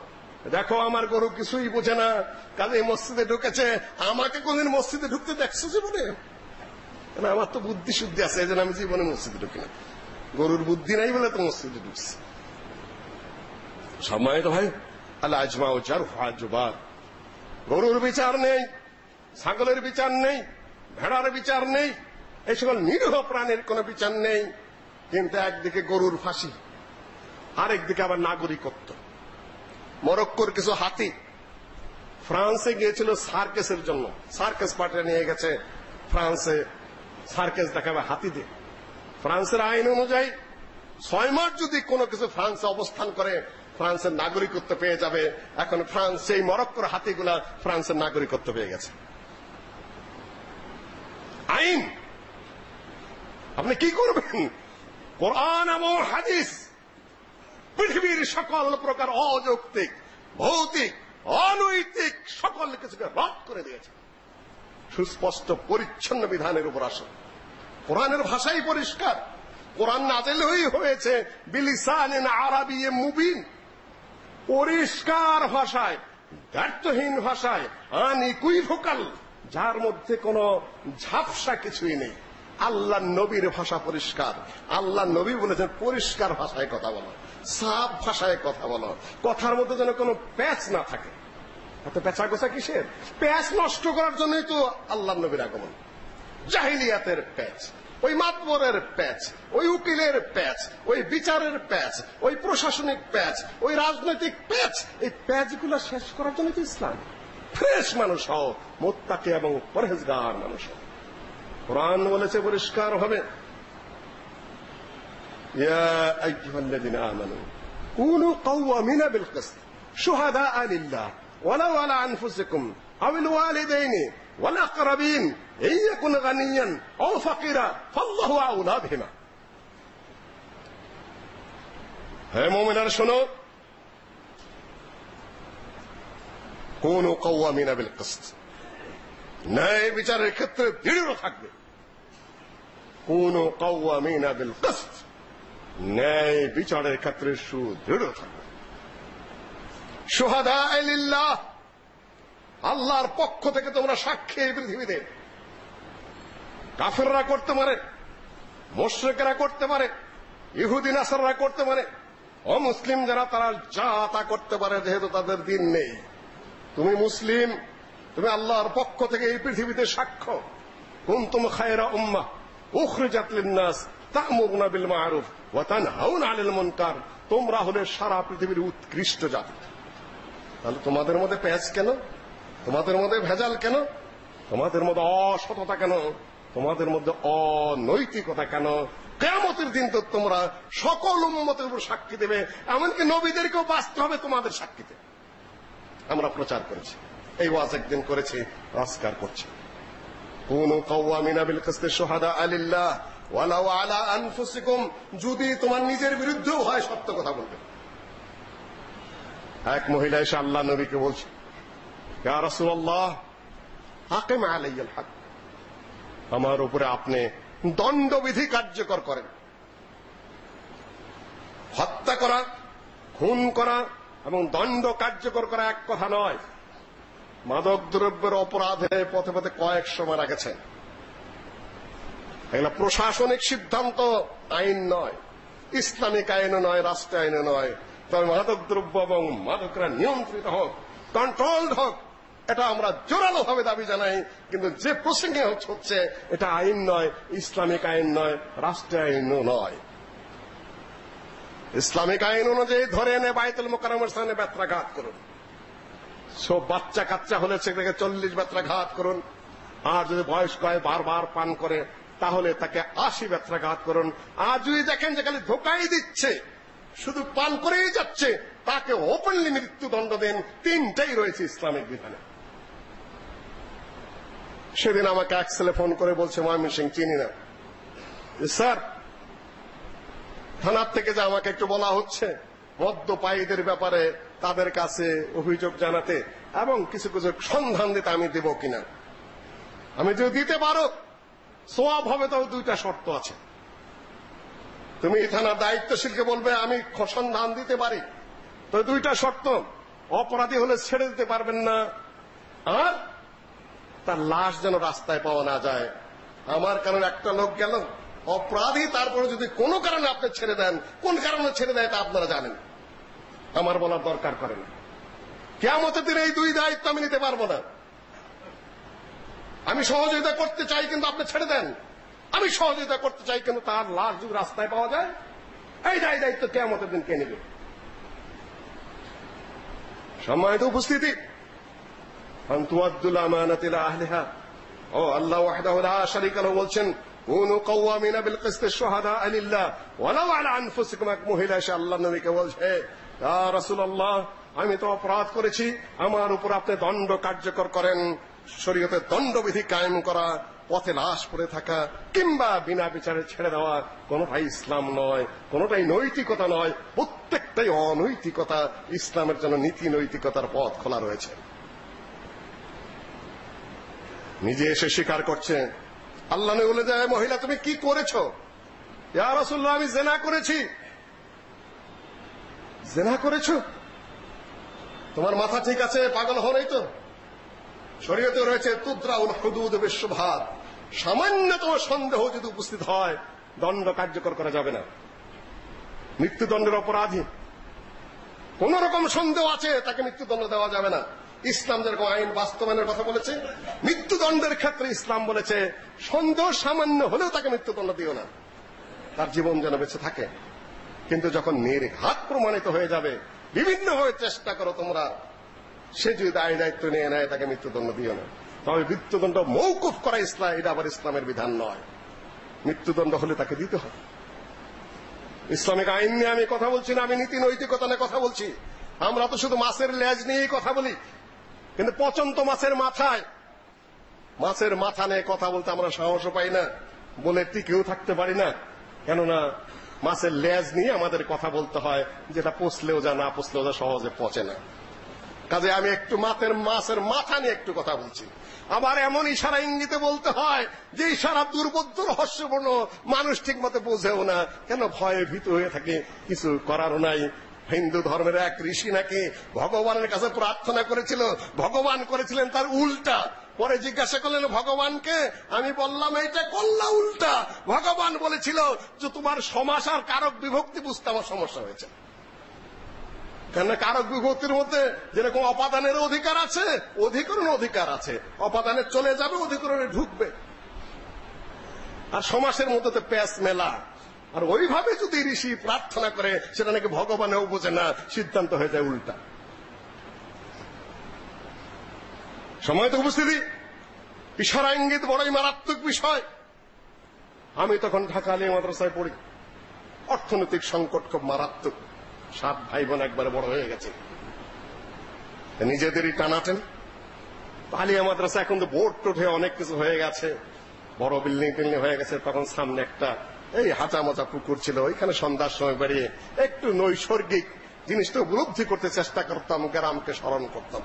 দেখো, আমার গরু কিছুই বোঝে না। কাজে মসজিদে ঢুকেছে। আমাকে কোনদিন মসজিদে ঢুকতে দেখছ জীবনে? আমার তো বুদ্ধি শুদ্ধি আছে, এই জন্য আমি জীবনে মসজিদে ঢুকি না। গরুর বুদ্ধি নাই বলে তো মসজিদে ঢুকছি। সম্মানিত ভাই আল্লাহ আজমা ও চার জুবার গরুর বিচার নেই ছাগলের বিচার নেই ভেড়ার বিচার নেই এই সকল নিরীহ প্রাণীর কোনো বিচার নেই। কিন্তু একদিকে গরুর ফাঁসি, আরেকদিকে আবার নাগরিকত্ব। মরক্কোর কিছু হাতি ফ্রান্সে গিয়েছিল সার্কেসের জন্য। সার্কেস পার্টিরা নিয়ে গেছে ফ্রান্সে। সার্কেস দেখাবে হাতি দিয়ে ফ্রান্সের আইন অনুযায়ী ছয় মাস যদি কোনো কিছু ফ্রান্সে অবস্থান করে ফ্রান্সের নাগরিকত্ব পেয়ে যাবে। এখন ফ্রান্স, সেই মরক্কোর হাতিগুলা ফ্রান্সের নাগরিকত্ব পেয়ে গেছে। আইন! আপনি কি করবেন? কোরআন এবং হাদিস পৃথিবীর সকল প্রকার অযৌক্তিক, ভৌতিক, অনৈতিক সকল কিছুকে রদ করে দিয়েছে। সুস্পষ্ট, পরিচ্ছন্ন বিধানের উপর আসে কোরআনের ভাষাই পরিষ্কার। কোরআন নাজেলই হয়েছে বিলিসানিন আরাবিয়ে মুবিন। পরিষ্কার ভাষায়, ব্যর্থহীন ভাষায় আনইকুইভোকাল যার মধ্যে কোনো ঝাপসা কিছুই নেই। আল্লাহ নবীর ভাষা পরিষ্কার। আল্লাহ নবী বলেছেন, পরিষ্কার ভাষায় কথা বলো, সাফ ভাষায় কথা বলো। কথার মধ্যে যেন কোনো প্যাচ না থাকে। এত পেঁচা গোছা কিসের? প্যাচ নষ্ট করার জন্যই তো আল্লাহ নবীর আগমন। জাহিলিয়াতের প্যাচ। ওই মাতবরের প্যাচ, ওই উকিলের প্যাচ, ওই বিচারের প্যাচ, ওই প্রশাসনিক প্যাচ, ওই রাজনৈতিক প্যাচ, এই প্যাচগুলো শেষ করার জন্য কি ইসলাম। ফ্রেশ মানুষ হও, মোত্তাকে এবং পরহেজগার মানুষ হও। কোরআন বলেছে পরিষ্কার হবে। ইয়া আলিল্লা আমানু ওয়ালা কাওয়ামিনা বিল কিসত শুহাদা আনফুসিকুম, আও আল والأقربين إن يكن غنيا أو فقيرا فالله أولى بهما হে মোমিনার শোনো কোন কৌয়ামিনা বিল কিসত ন্যায় বিচারের ক্ষেত্রে দৃঢ় থাকবে কোন কৌয়ামিনা বিল কিসত ন্যায় বিচারের ক্ষেত্রে সুদৃঢ় থাকবে সোহাদা লিল্লাহ আল্লাহর পক্ষ থেকে তোমরা সাক্ষী এই পৃথিবীতে। কাফেররা করতে পারে, মোশরেকেরা করতে পারে, ইহুদি, নাসাররা করতে পারে। অমুসলিম যারা, তারা যা তা করতে পারে, যেহেতু তাদের দিন নেই। তুমি মুসলিম, তুমি আল্লাহর পক্ষ থেকে এই পৃথিবীতে সাক্ষ্য। কুনতুম খায়রা উম্মাহ, উখরিজাত লিন-নাস, তা'মুরুনা বিল মা'রুফ ওয়া তানহাউনা 'আনিল মুনকার। তোমরা হলে সারা পৃথিবীর উৎকৃষ্ট জাতি। তাহলে তোমাদের মধ্যে প্যাচ কেন? তোমাদের মধ্যে ভেজাল কেন? তোমাদের মধ্যে অসততা কেন? তোমাদের মধ্যে অনৈতিকতা কেন? কেয়ামতের দিন তো তোমরা সকল উম্মতের উপর সাক্ষী দেবে, এমনকি নবীদেরকেও বাঁচতে হবে তোমাদের সাক্ষীতে। আমরা প্রচার করেছি, এই ওয়াজ একদিন করেছি রাস্কার করছি। আলিল্লাহ আলা যদি তোমার নিজের বিরুদ্ধেও হয় সত্য কথা বলবে। এক মহিলা এসে আল্লাহ নবীকে বলছে আমার উপরে আপনি দণ্ডবিধি কার্যকর করেন। হত্যা করা, খুন করা এবং দণ্ড কার্যকর করা এক কথা নয়। মাদক দ্রব্যের অপরাধে পথে পথে কয়েকশো মারা গেছেন। এগুলো প্রশাসনিক সিদ্ধান্ত, আইন নয়। ইসলামিক আইনও নয় রাষ্ট্র আইনও নয়। তবে মাদক দ্রব্য এবং মাদকরা নিয়ন্ত্রিত হোক কন্ট্রোলড হোক এটা আমরা জোরালো ভাবে দাবি জানাই, কিন্তু যে প্রসঙ্গে হচ্ছে, এটা আইন নয়, ইসলামিক আইন নয় রাষ্ট্র আইনও নয়। ইসলামিক আইন অনুযায়ী ধরে এনে বাইতুল মোকাররমের স্থানে ব্যত্রাঘাত করুন। সব বাচ্চা কাচ্চা হলে সেটাকে চল্লিশ ব্যত্রাঘাত করুন। আর যদি বয়স্ক হয়, বারবার পান করে, তাহলে তাকে আশি ব্যত্রাঘাত করুন। আর যদি দেখেন যে খালি ধোকাই দিচ্ছে, শুধু পান করেই যাচ্ছে, তাকে ওপেনলি মৃত্যুদণ্ড দেন, তিনটাই রয়েছে ইসলামিক বিধানে। সেদিন আমাকে এক ছেলে ফোন করে বলছে ময়মন সিং চিনি না স্যার, থানার থেকে যে আমাকে একটু বলা হচ্ছে মদ্যপায়ীদের ব্যাপারে তাদের কাছে অভিযোগ জানাতে এবং কিছু কিছু সন্ধান দিতে আমি দেব কিনা। আমি যদি দিতে পারো, সোয়াব হবে তবে দুইটা শর্ত আছে। তুমি থানার দায়িত্বশীলকে বলবে, আমি সন্ধান দিতে পারি। তো দুইটা শর্ত, অপরাধী হলে ছেড়ে দিতে পারবেন না। আর তার লাশ যেন রাস্তায় পাওয়া না যায়। আমার কারণে একটা লোক গেল। অপরাধী, তারপরে যদি কোনো কারণে আপনি ছেড়ে দেন, কোন কারণে ছেড়ে দেয় তা আপনারা জানেন। আমার বলার দরকার করে না। কেমতের দিনে এই দুই দায়িত্ব আমি নিতে পারব না। আমি সহযোগিতা করতে চাই, কিন্তু আপনি ছেড়ে দেন। আমি সহযোগিতা করতে চাই, কিন্তু তার লাশ যদি রাস্তায় পাওয়া যায়, এই দায় দায়িত্ব কেমতের দিন কে নেবে? সম্মানিত উপস্থিতি আন্তুয়াদ্দুল আমানাতিলা আহলিহা ও আল্লাহ ওয়াহদাহু লা শারীকা লাহু বলছেন কুনু কাওয়ামিনা বিল কিসতি শুহাদা লিল্লাহ ওয়ালাউ আলা আনফুসিকুম এক মহিলা এসে আল্লাহ নবীকে বলছে ইয়া রাসূলুল্লাহ আমি তো অপরাধ করেছি। আমার উপর আপনি দণ্ড কার্যকর করেন। শরীয়তের দণ্ডবিধি কায়েম করা, পথে লাশ পড়ে থাকা, কিংবা বিনা বিচারে ছেড়ে দেওয়া কোনোটাই ইসলাম নয়, কোনোটাই নৈতিকতা নয়। প্রত্যেকটাই অনৈতিকতা। ইসলামের জন্য নীতি নৈতিকতার পথ খোলা রয়েছে। নিজে এসে স্বীকার করছে আল্লাহ নবী বলে যায় মহিলা, তুমি কি করেছ? ইয়া রাসূলুল্লাহ, আমি জেনা করেছি। জেনা করেছ? তোমার মাথা ঠিক আছে, পাগল হও নাই তো? শরীয়তে রয়েছে তুদ্রাউল হুদুদ বিশ্বভাত। সামান্যতম সন্দেহ যদি উপস্থিত হয়, দণ্ড কার্যকর করা যাবে না। মৃত্যুদণ্ডের অপরাধী? কোন রকম সন্দেহ আছে, তাকে মৃত্যুদণ্ড দেওয়া যাবে না। ইসলাম যেরকম আইন বাস্তবায়নের কথা বলেছে, মৃত্যুদণ্ডের ক্ষেত্রে ইসলাম বলেছে, সন্দেহ সামান্য হলেও তাকে মৃত্যুদণ্ড দিও না। তার জীবন যেন বেঁচে থাকে। কিন্তু যখন নির্ঘাত প্রমাণিত হয়ে যাবে, বিভিন্নভাবে চেষ্টা করো তোমরা, সে যদি দায় দায়িত্ব নিয়ে নেয়, তাকে মৃত্যুদণ্ড দিও না। তবে মৃত্যুদণ্ড মৌকুফ করা ইসলাম, এটা আবার ইসলামের বিধান নয়। মৃত্যুদণ্ড হলে তাকে দিতে হবে। ইসলামিক আইন নিয়ে আমি কথা বলছি না, আমি নীতি নৈতিকতা নিয়ে কথা বলছি। আমরা তো শুধু মাছের লেজ নিয়েই কথা বলি। কিন্তু পচন্ত মাছের মাথায়। মাছের মাথা নিয়ে কথা বলতে আমরা সাহসও পাই না, বলে টিকেও থাকতে পারি না। কেননা মাছের লেজ নিয়ে আমাদের কথা বলতে হয়, যেটা পচলেও যা, না পচলেও যা সহজে পচে না। কাজে আমি একটু মাছের মাছের মাথা নিয়ে একটু কথা বলছি। আবার এমন ইশারা ইঙ্গিতে বলতে হয়, যে ইশারা দুর্বোধ্য, রহস্যপূর্ণ, মানুষ ঠিক মতো বোঝেও না, কেন ভয়ে ভীত হয়ে থাকে, কিছু করারও নাই। হিন্দু ধর্মের এক ঋষি নাকি ভগবানের কাছে প্রার্থনা করেছিল, ভগবান করেছিলেন তার উল্টা। পরে জিজ্ঞাসা করলেন, ভগবানকে? আমি বললাম, এইটা করলা উল্টা? ভগবান বলেছিল যে তোমার সমাস আর কারক বিভক্তি বুঝতে আমার সমস্যা হয়েছে। কেন কারক বিভক্তির মধ্যে যেরকম অপাদানের অধিকার আছে অধিকরণ অধিকার আছে। অপাদানে চলে যাবে, অধিকরণে ঢুকবে। আর সমাসের মধ্যে তো প্যাস মেলা। আর ওইভাবে যদি ঋষি প্রার্থনা করে, সেটা নাকি ভগবানেও বোঝে না, সিদ্ধান্ত হয়ে যায় উল্টা। সময় তো উপস্থিতি ইশারা ইঙ্গিত বড়ই মারাত্মক বিষয়। আমি তখন ঢাকা আলিয়া মাদ্রাসায় পড়ি। অর্থনৈতিক সংকট খুব মারাত্মক। সাত ভাই বোন একবারে বড় হয়ে গেছে। নিজেদেরই টানাটেন। আলিয়া মাদ্রাসা এখন তো বোর্ড টোঠে অনেক কিছু হয়ে গেছে। বড় বিল্ডিং টিল্ডিং হয়ে গেছে। তখন সামনে একটা এই মজা পুকুর ছিল, ওইখানে সন্ধ্যার সময় বেরিয়ে একটু নৈসর্গিক জিনিসটা উপলব্ধি করতে চেষ্টা করতাম, গ্রামকে স্মরণ করতাম।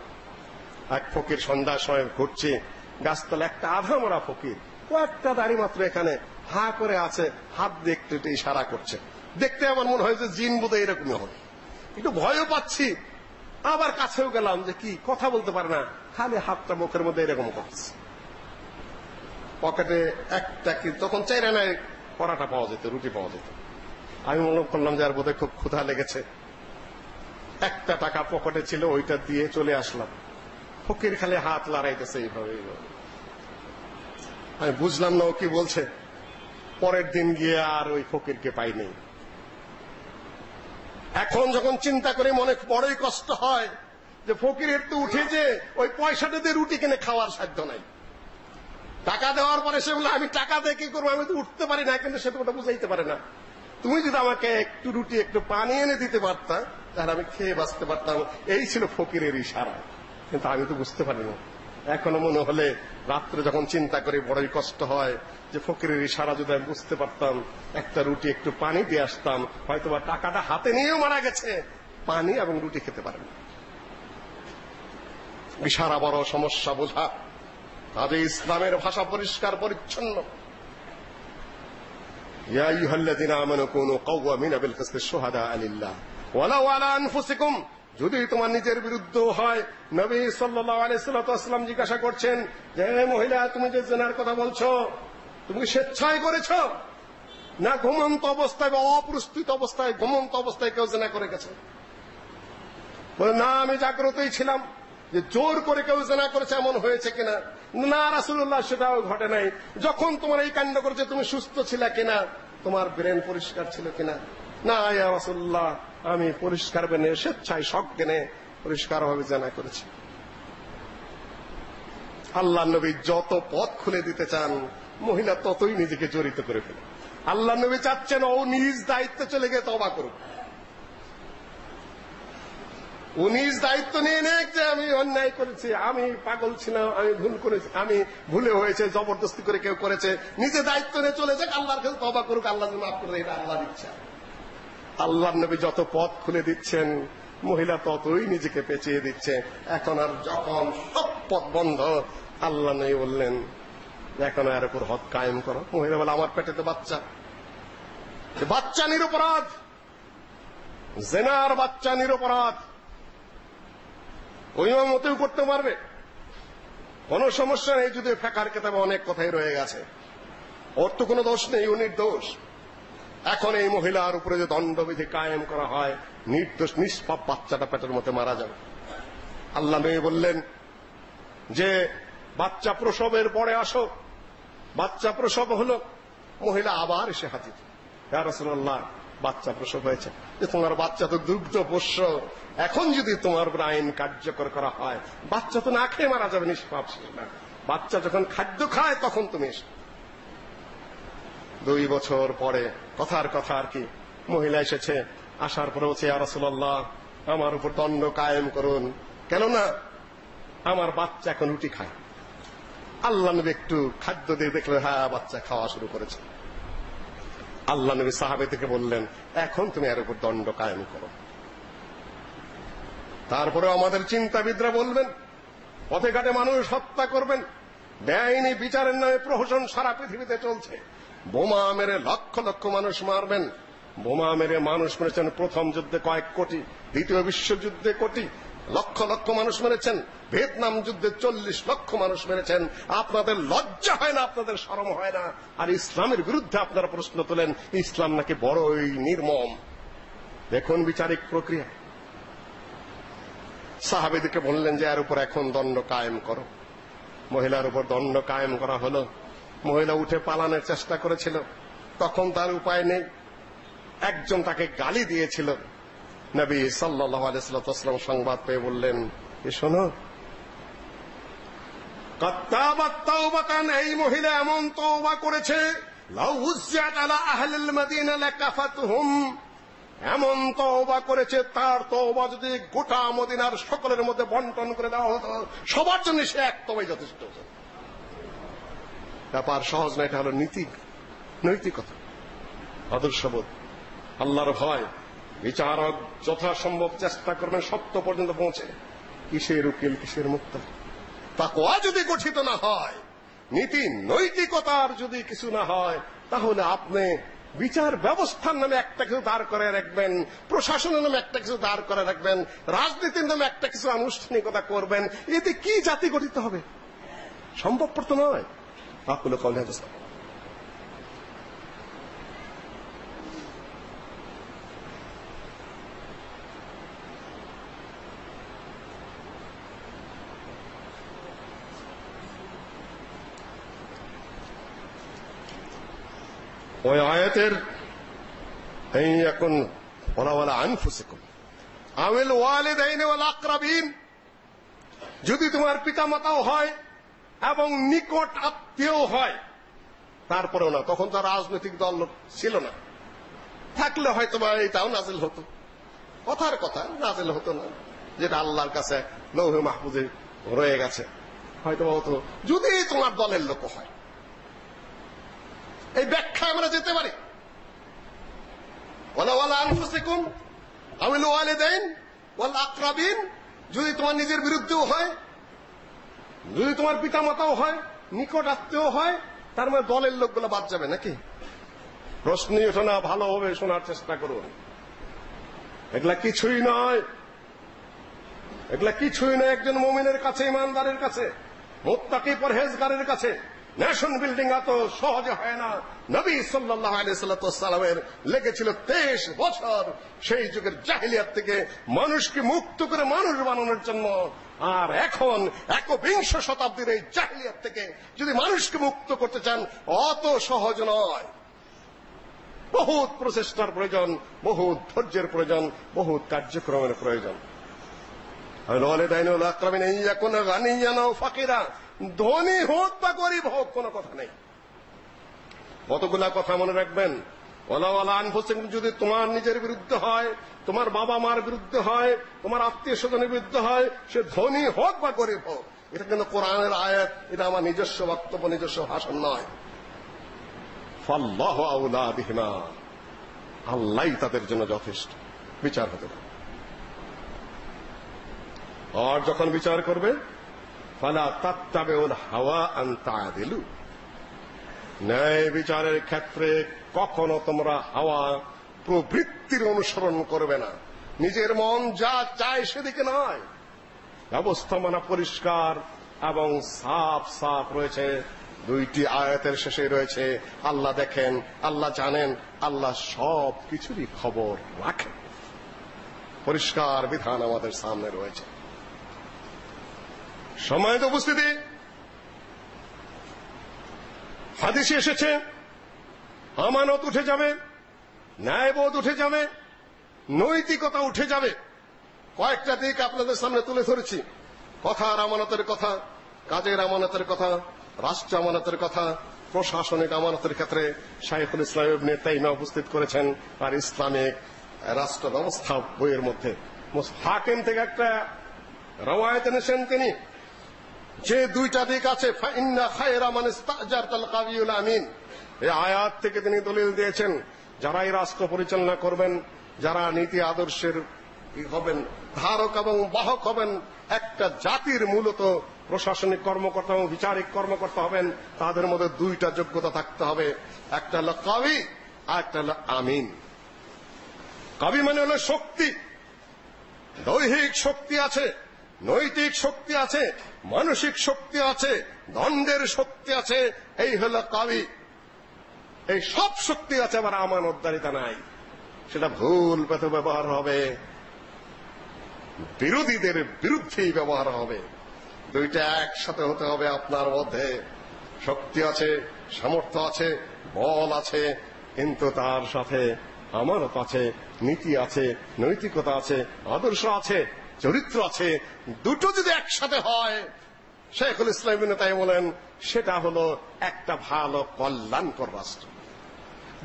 এক ফকির সন্ধ্যার সময় ঘুরছে, গাছতলা একটা আধা মরা ফকির, কয়েকটা দাড়ি মাত্র এখানে, হা করে আছে, হাত একটু ইশারা করছে। দেখতে আমার মনে হয় যে জিন বোধহয় এরকমই হবে। একটু ভয়ও পাচ্ছি, আবার কাছেও গেলাম যে কি, কথা বলতে পারে না, খালি হাতটা মুখের মধ্যে এরকম করছে। পকেটে একটা কি, তখন চাইরা নাই পরাটা পাওয়া যেত, রুটি পাওয়া যেত। আমি মনে করলাম যে আর বোধহয় খুব ক্ষুধা লেগেছে। একটা টাকা পকেটে ছিল, ওইটা দিয়ে চলে আসলাম। ফকির খালি হাত লড়াইতেছে এইভাবে আমি বুঝলাম না ও কি বলছে। পরের দিন গিয়ে আর ওই ফকিরকে পাইনি। এখন যখন চিন্তা করে, মনে বড়ই কষ্ট হয় যে ফকিরের তো উঠে যে ওই পয়সাটা দিয়ে রুটি কিনে খাওয়ার সাধ্য নাই। টাকা দেওয়ার পরে সে বলে আমি টাকা দিয়ে কি করব? আমি তো উঠতে পারি না, কিন্তু সে তো ওটা বুঝাইতে পারে না। তুমি যদি আমাকে একটু রুটি, একটু পানি এনে দিতে পারতা, তাহলে আমি খেয়ে বাঁচতে পারতাম। এই ছিল ফকিরের ইশারা। কিন্তু আমি তো বুঝতে পারি না। এখনও মনে হলে রাত্রে যখন চিন্তা করি, বড়ই কষ্ট হয় যে ফকিরের ইশারা যদি আমি বুঝতে পারতাম, একটা রুটি, একটু পানি দিয়ে আসতাম হয়তো বা টাকাটা হাতে নিয়েও মারা গেছে। পানি এবং রুটি খেতে পারেন ইশারা বড় সমস্যা বোঝা। তাদের ইসলামের ভাষা পরিষ্কার, পরিচ্ছন্ন। ইয়া আইয়ুহাল্লাযীনা আমানু কুনু কাওয়ামিনা বিল কিসতি শুহাদা লিল্লাহ ওয়ালাউ আলা আনফুসিকুম। যদি তোমার নিজের বিরুদ্ধেও হয়, নবী সাল্লাল্লাহু আলাইহি সাল্লাম জিজ্ঞাসা করছেন যে মহিলা, তুমি যে জেনার কথা বলছো, তুমি স্বেচ্ছায় করেছ? না ঘুমন্ত অবস্থায় বা অপ্রস্তুত অবস্থায় ঘুমন্ত অবস্থায় কেউ জেনা করে গেছে? বলে, না, আমি জাগ্রতই ছিলাম। যে জোর করে কেউ জেনা করেছে এমন হয়েছে কিনা? না, রাসূলুল্লাহ, সেটাও ঘটে নাই। যখন তোমার এই কাণ্ড করেছে, তুমি সুস্থ ছিলা কিনা? তোমার ব্রেন পরিষ্কার ছিল কিনা? না, ইয়া রাসূলুল্লাহ, আমি পরিষ্কার বেনে স্বেচ্ছায়, সজ্ঞানে পরিষ্কারভাবে জানা করেছি। আল্লাহ নবী যত পথ খুলে দিতে চান, মহিলা ততই নিজেকে জড়িত করে ফেলে। আল্লাহ নবী চাচ্ছেন, ও নিজ দায়িত্বে চলে গিয়ে তবা করুক। নিজ দায়িত্ব নিয়ে নেক যে আমি অন্যায় করেছি, আমি পাগল ছিলাম, আমি ভুল করেছি, আমি ভুলে হয়েছে, জবরদস্তি করে কেউ করেছে, নিজে দায়িত্ব নিয়ে চলে যাক, আল্লাহর কাছে তবা করুক, আল্লাহ মাফ করে এটা আল্লাহর ইচ্ছা। আল্লাহ নবী যত পথ খুলে দিচ্ছেন, মহিলা ততই নিজেকে পেঁচিয়ে দিচ্ছে। এখন আর যখন সব পথ বন্ধ, আল্লাহ নবী বললেন, এখন আর উপর হক কায়েম করো। মহিলা বলে, আমার পেটে তো বাচ্চা। বাচ্চা নিরপরাধ। জেনার বাচ্চা নিরপরাধ। ওই মতেও করতে পারবে। কোন সমস্যা নেই যদি ফেকার কেতাবে অনেক কথাই রয়ে গেছে। ওর তো কোনো দোষ নেই ও নির্দোষ এখন এই মহিলার উপরে যে দণ্ডবিধি কায়েম করা হয়, নির্দোষ, নিষ্পাপ বাচ্চাটা পেটের মধ্যে মারা যাবে। আল্লাহ নবী বললেন যে, বাচ্চা প্রসবের পরে আসো। বাচ্চা প্রসব হলো, মহিলা আবার এসে হাজির। ইয়া রাসূলুল্লাহ, বাচ্চা প্রসব হয়েছে। যে তোমার বাচ্চা তো দুগ্ধ পোষ্য। এখন যদি তোমার উপর আইন কার্যকর করা হয়, বাচ্চা তো না খেয়ে মারা যাবে নিষ্পাপ না। বাচ্চা যখন খাদ্য খায়, তখন তুমি এসো। দুই বছর পরে কথার কথা আর কি, মহিলা এসেছে, আসার পরে বলছে, ইয়া রাসূলুল্লাহ, আমার উপর দণ্ড কায়েম করুন। কেননা আমার বাচ্চা এখন রুটি খায়। আল্লাহ নবী একটু খাদ্য দিয়ে দেখল হ্যাঁ বাচ্চা খাওয়া শুরু করেছে। আল্লাহ নবী সাহাবে থেকে বললেন, এখন তুমি এর উপর দণ্ড কায়েম করো। তারপরে আমাদের চিন্তাবিদরা বলবেন, পথে ঘাটে মানুষ হত্যা করবেন, বেআইনি বিচারের নামে প্রহসন সারা পৃথিবীতে চলছে। বোমা মেরে লক্ষ লক্ষ মানুষ মারবেন। বোমা মেরে মানুষ মেরেছেন প্রথম যুদ্ধে কয়েক কোটি, দ্বিতীয় বিশ্বযুদ্ধে কোটি, লক্ষ লক্ষ মানুষ মেরেছেন, ভিয়েতনাম যুদ্ধে চল্লিশ লক্ষ মানুষ মেরেছেন। আপনাদের লজ্জা হয় না, আপনাদের শরম হয় না? আর ইসলামের বিরুদ্ধে আপনারা প্রশ্ন তোলেন, ইসলাম নাকি বড়ই নির্মম। দেখুন বিচারিক প্রক্রিয়া। সাহাবেদিকে বললেন যে, এর উপর এখন দণ্ড কায়েম করো। মহিলার উপর দণ্ড কায়েম করা হলো। মহিলা উঠে পালানোর চেষ্টা করেছিল। তখন তার উপায় নেই। একজন তাকে গালি দিয়েছিল। নবী সাল্লাল্লাহু আলাইহি সাল্লাম সংবাদ পেয়ে বললেন, এ শোনো, কাত্তাবাত তাওবাতান, এই মহিলা এমন তওবা করেছে লাউ আলা আহলিল মাদিনা লাকাফাতুহুম। এমন তওবা করেছে, তার তওবা যদি গোটা মদিনার সকলের মধ্যে বন্টন করে দেওয়া হতো, সবার জন্য সে এক তওবাই যথেষ্ট হতো। ব্যাপার সহজ না এটা হলো নীতি, নৈতিকতা, আদর্শবোধ। আল্লাহর ভয়, বিচারক যথাসম্ভব চেষ্টা করবেন, সত্য পর্যন্ত পৌঁছে। কিসের উকিল, কিসের মুক্ত? তাকওয়া যদি গঠিত না হয়, নীতি, নৈতিকতার যদি কিছু না হয়, তাহলে আপনি বিচার ব্যবস্থার নামে একটা কিছু দাঁড় করে রাখবেন প্রশাসনের নামে একটা কিছু দাঁড় করে রাখবেন রাজনীতির নামে একটা কিছু আনুষ্ঠানিকতা করবেন, এতে কি জাতি গঠিত হবে? সম্ভবপর তো নয়। আকুল কৌলে ওই আয়াতের এই এখন ওলা আনফুসিকুম। আমিল ওয়ালিদাইন ওয়াল আকরাবিন। যদি তোমার পিতামাতাও হয় এবং নিকট আত্মীয় হয়, তারপরেও না, তখন তো রাজনৈতিক দল ছিল না। থাকলে হয়তো বা এটাও নাজিল হতো। কথার কথা, নাজিল হতো না, যেটা আল্লাহর কাছে লৌহে মাহফুজে রয়ে গেছে। হয়তো হতো। যদি তোমার দলের লোক হয়। এই ব্যাখ্যা আমরা যেতে পারি। ওয়ালা আনফুসিকুম আমিল ওয়ালিদাইন ওয়াল আকরাবিন, যদি তোমার নিজের বিরুদ্ধেও হয়, যদি তোমার পিতামাতাও হয়, নিকট আত্মীয় হয়, তার মানে দলের লোকগুলো বাদ যাবে নাকি? প্রশ্নই ওঠে না, ভালোভাবে শোনার চেষ্টা করুন। এগুলা কিছুই নয়। এগুলা কিছুই নয় একজন মুমিনের কাছে, ইমানদারের কাছে, মুত্তাকি পরহেজগারের কাছে। ন্যাশন বিল্ডিং এত সহজে হয় না। নবী সাল্লাল্লাহু আলাইহি সাল্লামের লেগেছিল 23 বছর। সেই যুগের জাহিলিয়াত থেকে মানুষকে মুক্ত করে মানুষ বানানোর জন্য। আর এখন একবিংশ শতাব্দীর এই জাহিলিয়াত থেকে যদি মানুষকে মুক্ত করতে চান অত সহজ নয়। বহুত প্রচেষ্টার প্রয়োজন, বহুত ধৈর্যের প্রয়োজন, বহুত কার্যক্রমের প্রয়োজন। আও ফাকিরা। ধনী হোক বা গরিব হোক, কোনো কথা নেই। কতগুলা কথা মনে রাখবেন? যদি তোমার নিজের বিরুদ্ধে হয়, তোমার বাবা মার বিরুদ্ধে হয়, তোমার আত্মীয় স্বজনের বিরুদ্ধে হয়, সে ধনী হোক বা গরিব হোক, এটা কিন্তু কোরআনের আয়াত, এটা আমার নিজস্ব বক্তব্য, নিজস্ব ভাষণ নয়। ফাল্লাহু আউলা বিহিমা, আল্লাহই তাদের জন্য যথেষ্ট, বিচার হতে পারে। আর যখন বিচার করবে ফালা তাত্তাবেউল হাওয়া আন তাদিলু ন্যায় বিচারের ক্ষেত্রে কখনো তোমরা হাওয়া প্রবৃত্তির অনুসরণ করবে না। নিজের মন যা চায় সেদিকে নয়। ব্যবস্থাপনা পরিষ্কার এবং সাফ সাফ রয়েছে। দুইটি আয়াতের শেষে রয়েছে, আল্লাহ দেখেন, আল্লাহ জানেন, আল্লাহ সব কিছুরই খবর রাখেন। পরিষ্কার বিধান আমাদের সামনে রয়েছে। সময় উপস্থিতি। হাদিসে এসেছে, আমানত উঠে যাবে, ন্যায়বোধ উঠে যাবে, নৈতিকতা উঠে যাবে। কয়েকটা দিক আপনাদের সামনে তুলে ধরেছি। কথার আমানতের কথা, কাজের আমানতের কথা, রাষ্ট্র আমানতের কথা, প্রশাসনিক আমানতের ক্ষেত্রে শাইখুল ইসলাম ইবনে তাইমা উপস্থিত করেছেন আর ইসলামিক রাষ্ট্র ব্যবস্থা বইয়ের মধ্যে। হাকিম থেকে একটা রওয়ায়ত এনেছেন তিনি। যে দুইটা দিক আছে, ফাইন্না খায়রা মান ইস্তাজারতাল কাবিউল আমিন। এই আয়াত থেকে তিনি দলিল দিয়েছেন যারা এই রাষ্ট্র পরিচালনা করবেন, যারা নীতি আদর্শের হবেন, ধারক এবং বাহক হবেন, একটা জাতির মূলত প্রশাসনিক কর্মকর্তা এবং বিচারিক কর্মকর্তা হবেন, তাদের মধ্যে দুইটা যোগ্যতা থাকতে হবে, একটা হলো কবি আর একটা হলো আমিন। কবি মানে হলো শক্তি, দৈহিক শক্তি আছে নৈতিক শক্তি আছে, মানসিক শক্তি আছে দণ্ডের শক্তি আছে, এই হলো কবি। এই সব শক্তি আছে আবার আমানতদারিতা নাই। সেটা ভুল পথে ব্যবহার হবে। বিরোধীদের বিরুদ্ধেই ব্যবহার হবে। দুইটা একসাথে হতে হবে আপনার মধ্যে। শক্তি আছে, সামর্থ্য আছে, বল আছে, কিন্তু তার সাথে আমানত আছে, নীতি আছে, নৈতিকতা আছে, আদর্শ আছে চরিত্র আছে, দুটো যদি একসাথে হয়, শেখুল ইসলাম তাই বলেন, সেটা হলো একটা ভালো কল্যাণকর রাষ্ট্র।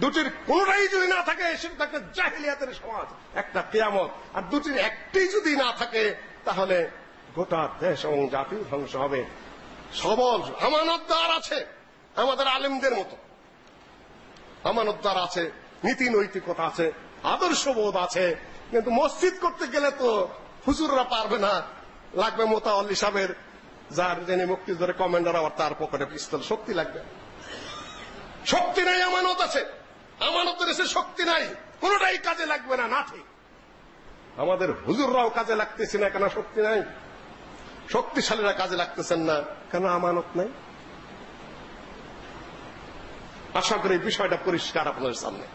দুটির কোনটাই যদি না থাকে, সেটা একটা জাহিলিয়াতের সমাজ, একটা কেয়ামত। আর দুটির একটি যদি না থাকে, তাহলে গোটা দেশ এবং জাতি ধ্বংস হবে। সবল, আমানতদার আছে, আমাদের আলেমদের মতো। আমানতদার আছে নীতি নৈতিকতা আছে, আদর্শবোধ আছে, কিন্তু মসজিদ করতে গেলে তো হুজুররা পারবে না। লাগবে মোতা আল্লি সাহেবের যার জেনে যিনি মুক্তিযোদ্ধার কমান্ডার আবার তার পকেটে পিস্তল, শক্তি লাগবে। শক্তি নাই, আমানত আছে। আমানতের এসে শক্তি নাই। কোনটাই কাজে লাগবে না না ঠিক। আমাদের হুজুররাও কাজে লাগতেছে না কেন শক্তি নাই? শক্তিশালীরা কাজে লাগতেছেন না কেন আমানত নাই? আশা করি বিষয়টা পরিষ্কার আপনাদের সামনে।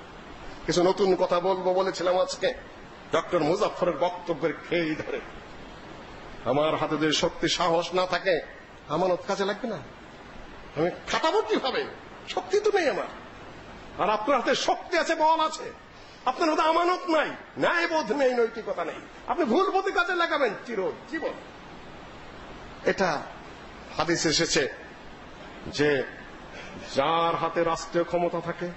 কিছু নতুন কথা বলব বলেছিলাম আজকে। ডক্টর মুজাফরের বক্তব্যের খেয়েই ধরে। আমার হাতে যদি শক্তি, সাহস না থাকে, আমানত কাজে লাগবে না। আমি খাটাবো কীভাবে? শক্তি তো নেই আমার। আর আপনার হাতে শক্তি আছে, বল আছে। আপনার হাতে আমানত নাই, ন্যায়বোধ নেই, নৈতিকতা নেই। আপনি ভুল পথে কাজে লাগাবেন, চির জীবন। এটা হাদিস এসেছে যে যার হাতে রাষ্ট্রীয় ক্ষমতা থাকে,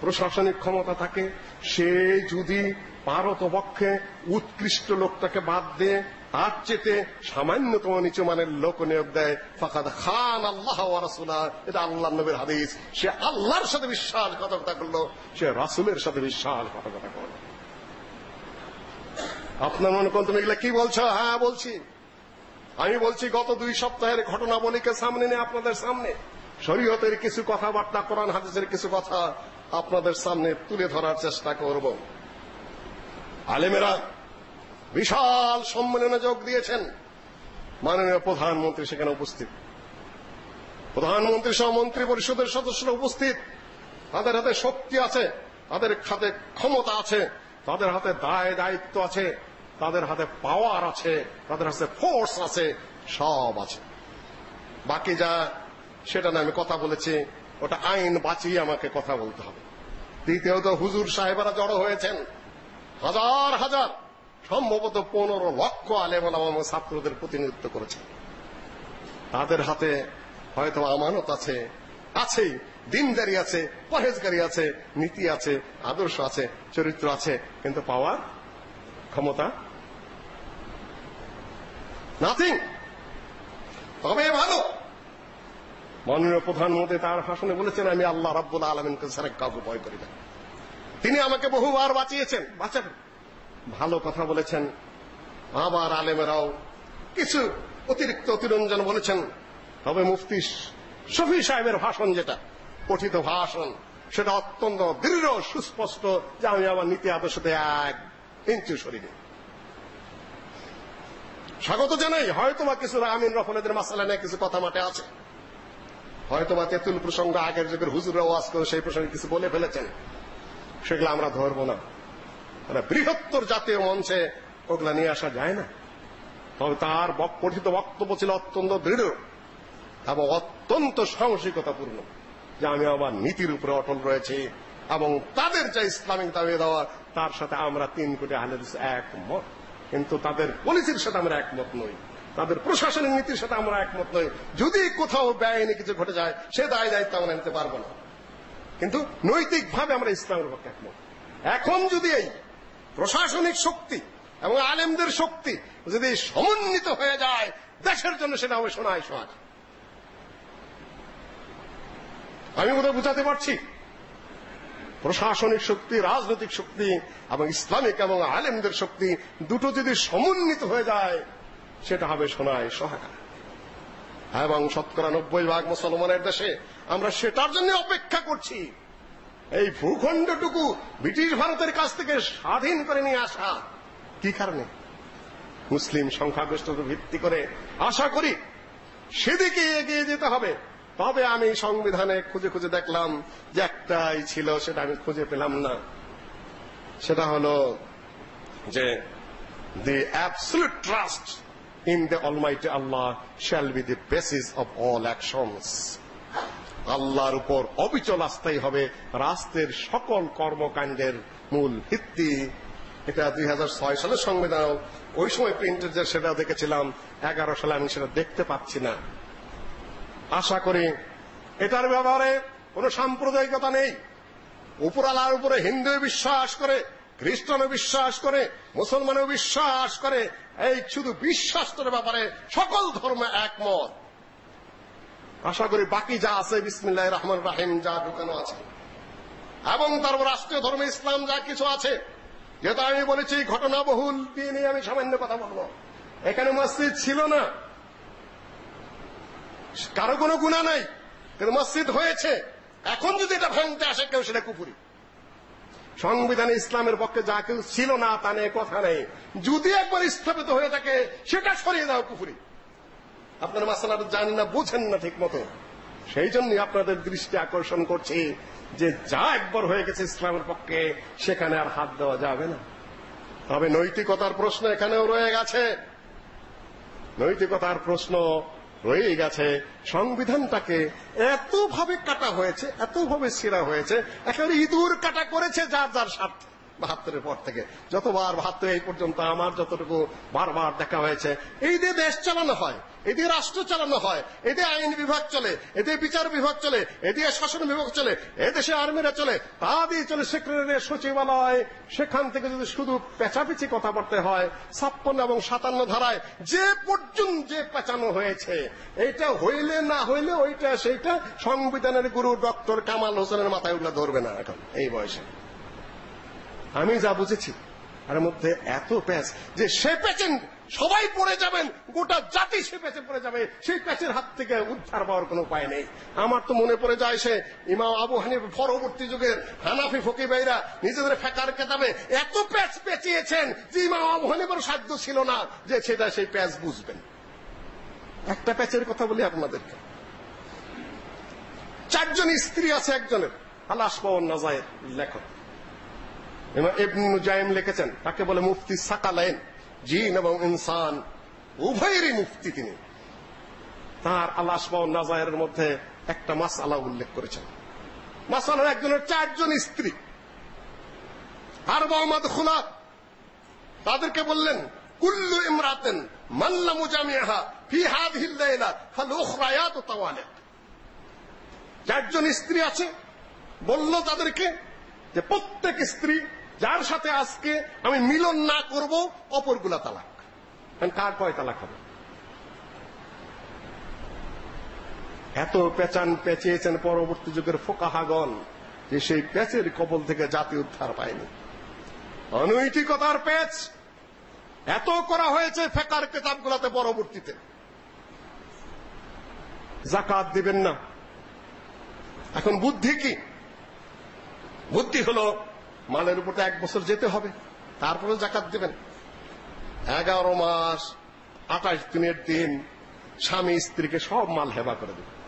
প্রশাসনিক ক্ষমতা থাকে, সে যদি পারতপক্ষে উৎকৃষ্ট লোকটাকে বাদ দিয়ে তার চেতে সামান্যতম নিচু মানের লোক নিয়োগ দেয়। ফাকাদ খান আল্লাহ রাসুলা। এটা আল্লাহ নবীর হাদিস। সে আল্লাহর সাথে বিশ্বাসঘাতকতা করল। সে রাসুলের সাথে বিশ্বাসঘাতকতা করল। আপনার মনে কোন তুমি কি বলছো? হ্যাঁ বলছি। আমি বলছি, গত দুই সপ্তাহের ঘটনাবলীকে সামনে নিয়ে আপনাদের সামনে। শরীয়তের কিছু কথাবার্তা, কোরআন হাদিসের কিছু কথা আপনাদের সামনে তুলে ধরার চেষ্টা করব। আলেমেরা বিশাল সম্মেলনে যোগ দিয়েছেন। মাননীয় প্রধানমন্ত্রী সেখানে উপস্থিত। প্রধানমন্ত্রী সহ মন্ত্রী পরিষদের সদস্যরা উপস্থিত। তাদের হাতে শক্তি আছে, তাদের হাতে ক্ষমতা আছে, তাদের হাতে দায় দায়িত্ব আছে, তাদের হাতে পাওয়ার আছে, তাদের হাতে ফোর্স আছে, সব আছে। বাকি যা, সেটা না আমি কথা বলেছি, ওটা আইন বাঁচিয়ে আমাকে কথা বলতে হবে। দ্বিতীয়ত হুজুর সাহেবেরা জড়ো হয়েছেন। হাজার হাজার সম্ভবত পনেরো লক্ষ আলেম এবং ছাত্রদের প্রতিনিধিত্ব করেছেন তাদের হাতে হয়তো আমানত আছে, আছেই, দিনদারি আছে পরেজগারি আছে, নীতি আছে, আদর্শ আছে, চরিত্র আছে, কিন্তু পাওয়ার ক্ষমতা নাথিং তবে ভালো। মাননীয় প্রধানমন্ত্রী তার ভাষণে বলেছেন, আমি আল্লাহ রাব্বুল আলমিনকে ছাড়া কাউকে ভয় করি না। তিনি আমাকে বহুবার বাঁচিয়েছেন। বাঁচাবেন। ভালো কথা বলেছেন। আবার আলেমেরাও কিছু অতিরিক্ত অতিরঞ্জন বলেছেন। তবে মুফতি শফি সাহেবের ভাষণ যেটা, পঠিত ভাষণ, সেটা অত্যন্ত দৃঢ়, সুস্পষ্ট, যে আমি আমার নীতি আদর্শতে এক ইঞ্চু সরিনি স্বাগত জানাই, হয়তোবা কিছু আমিন রফলেদের মাসালা নিয়ে কিছু কথা মাঠে আছে। হয়তোবা তেতুল প্রসঙ্গ আগের যুগের হুজুরা ওয়াজ করে সেই প্রসঙ্গে কিছু বলে ফেলেছেন। সেগুলো আমরা ধরবো না। মানে বৃহত্তর জাতীয় মঞ্চে ওগুলা নিয়ে আসা যায় না। তবে তার পঠিত বক্তব্য ছিল অত্যন্ত দৃঢ় এবং অত্যন্ত সাহসিকতাপূর্ণ যে আমি আমার নীতির উপরে অটল রয়েছি এবং তাদের যে ইসলামিক দাবি দেওয়া তার সাথে আমরা তিন কোটি আহলেদিস একমত। কিন্তু তাদের পলিসির সাথে আমরা একমত নই। তাদের প্রশাসনিক নীতির সাথে আমরা একমত নই। যদি কোথাও ব্যয়নি কিছু ঘটে যায়, সে দায় দায়িত্ব আমরা নিতে পারব না। কিন্তু নৈতিকভাবে আমরা ইসলামের পক্ষে একমত। এখন যদি এই প্রশাসনিক শক্তি এবং আলেমদের শক্তি যদি সমন্বিত হয়ে যায়, দেশের জন্য সেটা হবে শোনায় সমাজ আমি বোধহয় বুঝাতে পারছি? প্রশাসনিক শক্তি, রাজনৈতিক শক্তি এবং ইসলামিক এবং আলেমদের শক্তি দুটো যদি সমন্বিত হয়ে যায়, সেটা হবে সোনায় সহায়তা এবং শতকরা নব্বই ভাগ মুসলমানের দেশে আমরা সেটার জন্য অপেক্ষা করছি। এই ভূখণ্ডটুকু ব্রিটিশ ভারতের কাছ থেকে স্বাধীন করে নিয়ে আসা। কি কারণে? মুসলিম সংখ্যাগরিষ্ঠতার ভিত্তি করে আশা করি সেদিকে এগিয়ে যেতে হবে। তবে আমি সংবিধানে খুঁজে খুঁজে দেখলাম যে একটাই ছিল, সেটা আমি খুঁজে পেলাম না। সেটা হলো যে the absolute trust in the almighty Allah shall be the basis of all actions আল্লাহর উপর অবিচল আস্থাই হবে রাষ্ট্রের সকল কর্মকাণ্ডের মূল ভিত্তি। এটা দুই হাজার ছয় সালের সংবিধান। ওই সময় প্রিন্টেড যে সেটা দেখেছিলাম, এগারো সালে আমি সেটা দেখতে পাচ্ছি না। আশা করি এটার ব্যাপারে কোনো সাম্প্রদায়িকতা নেই। উপরালার উপরে হিন্দু বিশ্বাস করে খ্রিস্টানও বিশ্বাস করে, মুসলমানও বিশ্বাস করে, এই শুধু বিশ্বাস বিশ্বাসের ব্যাপারে সকল ধর্ম একমত। আশা করি বাকি যা আছে, বিসমিল্লাহ রহমান রাহিম, যা ঢুকানো আছে। এবং তারপর রাষ্ট্রীয় ধর্ম, ইসলাম যা কিছু আছে, যেটা আমি বলেছি ঘটনা বহুল দিয়ে নিয়ে আমি সামান্য কথা বলব। এখানে মসজিদ ছিল না। কারও কোনো গুণা নাই। কিন্তু মসজিদ হয়েছে। এখন যদি এটা ভাঙতে আসে, কেউ সেটা কুপুরি সংবিধানে ইসলামের পক্ষে যা কেউ ছিল না, তা নিয়ে কথা নেই। যদি একবার স্থাপিত হয়ে থাকে, সেটা সরিয়ে দাও কুপুরি আপনার মাসালাটা জানেন না, বুঝেন না ঠিক মতো সেই জন্যই আপনাদের দৃষ্টি আকর্ষণ করছি যে যা একবার হয়ে গেছে ইসলামের পক্ষে, সেখানে আর হাত দেওয়া যাবে না। তবে নৈতিকতার প্রশ্ন এখানেও রয়ে গেছে। নৈতিকতার প্রশ্ন রয়ে গেছে। সংবিধানটাকে এতভাবে কাটা হয়েছে, এতভাবে ছিঁড়া হয়েছে, একেবারে ইঁদুর কাটা করেছে যার যার স্বার্থে। বাহাত্তরের পর থেকে। যতবার বাহাত্তর এই পর্যন্ত আমার যতটুকু বারবার দেখা হয়েছে, এই দিয়ে দেশ চালানো হয় দিয়ে রাষ্ট্র চালানো হয় দিয়ে আইন বিভাগ চলে এ দিয়ে বিচার বিভাগ চলে এ দিয়ে শাসন বিভাগ চলে, এ দেশে আর্মিরা চলে, তা দিয়ে চলে সেক্রেটারি, সচিবালয়, সেখান থেকে যদি শুধু পেঁচাপেচি কথা বলতে হয়, ছাপ্পান্ন এবং সাতান্ন ধারায়, যে পর্যন্ত যে পেঁচানো হয়েছে এটা হইলে না হইলে ওইটা সেইটা সংবিধানের গুরু ডক্টর কামাল হোসেনের মাথায় উঠলে ধরবে না এখন, এই বয়সে। আমি যা বুঝেছি, তার মধ্যে এত প্যাচ যে সে প্যাচেন সবাই পড়ে যাবেন, গোটা জাতি সে প্যাচে পড়ে যাবে, সেই প্যাচের হাত থেকে উদ্ধার পাওয়ার কোনো উপায় নেই। আমার তো মনে পড়ে যায় সে ইমাম আবু হানিফ পরবর্তী যুগের হানাফি ফকি ভাইরা নিজেদের ফেকার কেতাবে এত প্যাচ পেঁচিয়েছেন যে ইমাম আবু হানিফের সাধ্য ছিল না যে সেটা সেই প্যাচ বুঝবেন। একটা প্যাচের কথা বলি আপনাদেরকে। চারজন স্ত্রী আছে একজনের আলাস পাওয়ার নাজায়ের লেখক। ইবনে নুজাইম লিখেছেন, তাকে বলে মুফতি সাকালাইন, জিন এবং ইনসান, উভয়েরই মুফতি তিনি। তার আল্লাহ নাজায়ের মধ্যে একটা মাসআলা উল্লেখ করেছেন। মাসআলার একজনের চারজন স্ত্রী আর মোহাম্মদ তাদেরকে বললেন, কুল্লু ইমরাতেন মাল্লা মুজামিয়াহা ফি হাদিহিল লাইলা ফাল উখরায়াত তাওয়ালিক। চারজন স্ত্রী আছে, বলল তাদেরকে যে প্রত্যেক স্ত্রী যার সাথে আজকে আমি মিলন না করব, অপরগুলা তালাক। কার কয় তালাক হবে? এত পেচান পেঁচিয়েছেন পরবর্তী যুগের ফোকাহাগন যে সেই পেচের কবল থেকে জাতি উদ্ধার পায়নি। অনৈতিকতার পেচ এত করা হয়েছে ফেকার কেতাবগুলোতে পরবর্তীতে। জাকাত দিবেন না। এখন বুদ্ধি কি? বুদ্ধি হলো মালের উপর এক বছর যেতে হবে। তারপরে জাকাত দিবেন। এগারো মাস, আঠাশ দিনের দিন স্বামী স্ত্রীকে সব মাল হেবা করে দেবে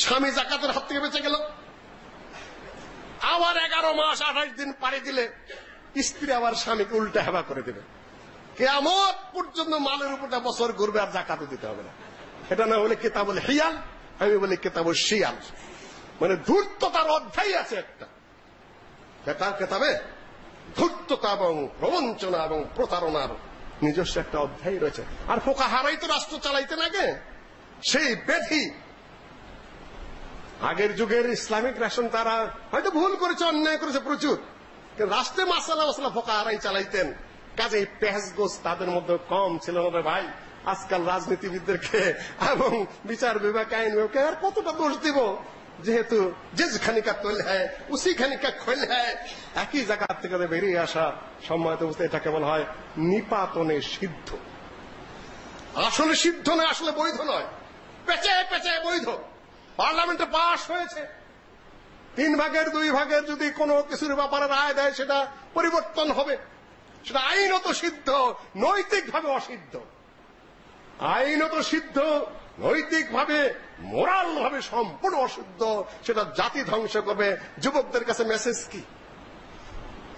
স্বামী জাকাতের হাত থেকে বেঁচে গেল। আবার এগারো মাস, আঠাশ দিন পাড়ি দিলে স্ত্রী আবার স্বামীকে উল্টা হেবা করে দেবে। কেয়ামত পর্যন্ত মালের উপরটা বছর ঘুরবে আর জাকাতও দিতে হবে না। এটা না হলে কেতাবল হিয়াল, আমি বলি কেতাবল শিয়াল। মানে ধূর্ততার অধ্যায় আছে একটা। বেকার কেতাবে ধূর্ততা এবং প্রবঞ্চনা এবং প্রতারণার নিজস্ব একটা অধ্যায় রয়েছে। আর ফোকা হারাই তো রাষ্ট্র চালাইতেন আগে। সেই ব্যাধি আগের যুগের ইসলামিক রেশন তারা হয়তো ভুল করেছে, অন্যায় করেছে প্রচুর। রাষ্ট্রে মাসালা মাসালা ফোকা হারাই চালাইতেন। কাজে পেঁয়াজ গোস তাদের মধ্যে কম ছিল না ভাই। আজকাল রাজনীতিবিদদেরকে এবং বিচার বিভাগ, আইন বিভাগকে আর কতটা দোষ দিব? যেহেতু জিস খানিকা তৈল হ্যায়, উসি খানিকা খৈল হ্যায়, একই জায়গা থেকে বেরিয়ে আসা সম্মানিত অবস্থা এটাকে বলা হয় নিপাতনে সিদ্ধ। আসলে সিদ্ধ নয় আসলে বৈধ নয়। পেঁচে পেঁচে বৈধ। পার্লামেন্টে পাশ হয়েছে। তিন ভাগের, দুই ভাগের যদি কোনো কিছুর ব্যাপারে রায় দেয়, সেটা পরিবর্তন হবে। সেটা আইনত সিদ্ধ, নৈতিকভাবে অসিদ্ধ। আইনত সিদ্ধ নৈতিকভাবে মোরাল ভাবে সম্পূর্ণ অশুদ্ধ, সেটা জাতি ধ্বংস করবে। যুবকদের কাছে মেসেজ কি?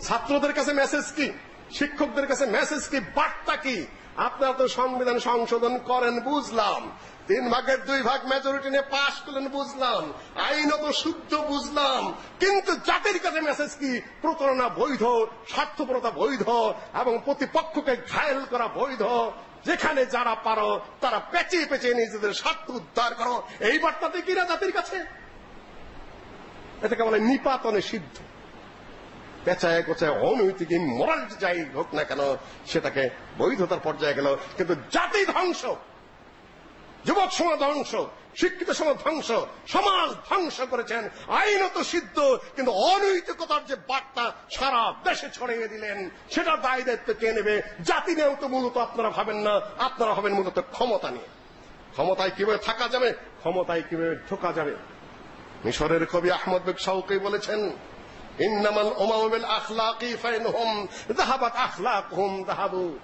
ছাত্রদের কাছে মেসেজ কি? শিক্ষকদের কাছে মেসেজ কি? বার্তা কি? আপনারা তো সংবিধান সংশোধন করেন, বুঝলাম। তিন ভাগের দুই ভাগ মেজরিটি নিয়ে পাশ করলেন, বুঝলাম। আইনত শুদ্ধ, বুঝলাম। কিন্তু জাতির কাছে মেসেজ কি? প্রতারণা বৈধ, স্বার্থপরতা বৈধ এবং প্রতিপক্ষকে ঘায়েল করা বৈধ। যেখানে যারা পারো, তারা পেঁচিয়ে পেঁচিয়ে নিজেদের স্বার্থ উদ্ধার করো। এই বার্তাতে কিনা জাতির কাছে? এটাকে বলে নিপাতনে সিদ্ধ। পেঁচায় কোচায় অনৈতিক মোরালিটি যাই হোক না কেন, সেটাকে বৈধতার পর্যায়ে গেল। কিন্তু জাতি ধ্বংস। যুবক সমাজ ধ্বংস, শিক্ষিত সমাজ ধ্বংস সমাজ ধ্বংস করেছেন, আইনত সিদ্ধ, কিন্তু অনৈতিকতার যে বার্তা সারা দেশে ছড়িয়ে দিলেন সেটা দায় দায়িত্ব কে নেবে? জাতি নিয়েও তো মূলত, আপনারা ভাবেন না, আপনারা হবেন মূলত ক্ষমতা নিয়ে। ক্ষমতায় কীভাবে থাকা যাবে? ক্ষমতায় কীভাবে ঢোকা যাবে? মিশরের কবি আহমদ বেগ শাউকি বলেছেন, ইন্নামাল উমামুল আখলাকি ফাইনহুম যাহাবাত আখলাকুহুম যাহাবু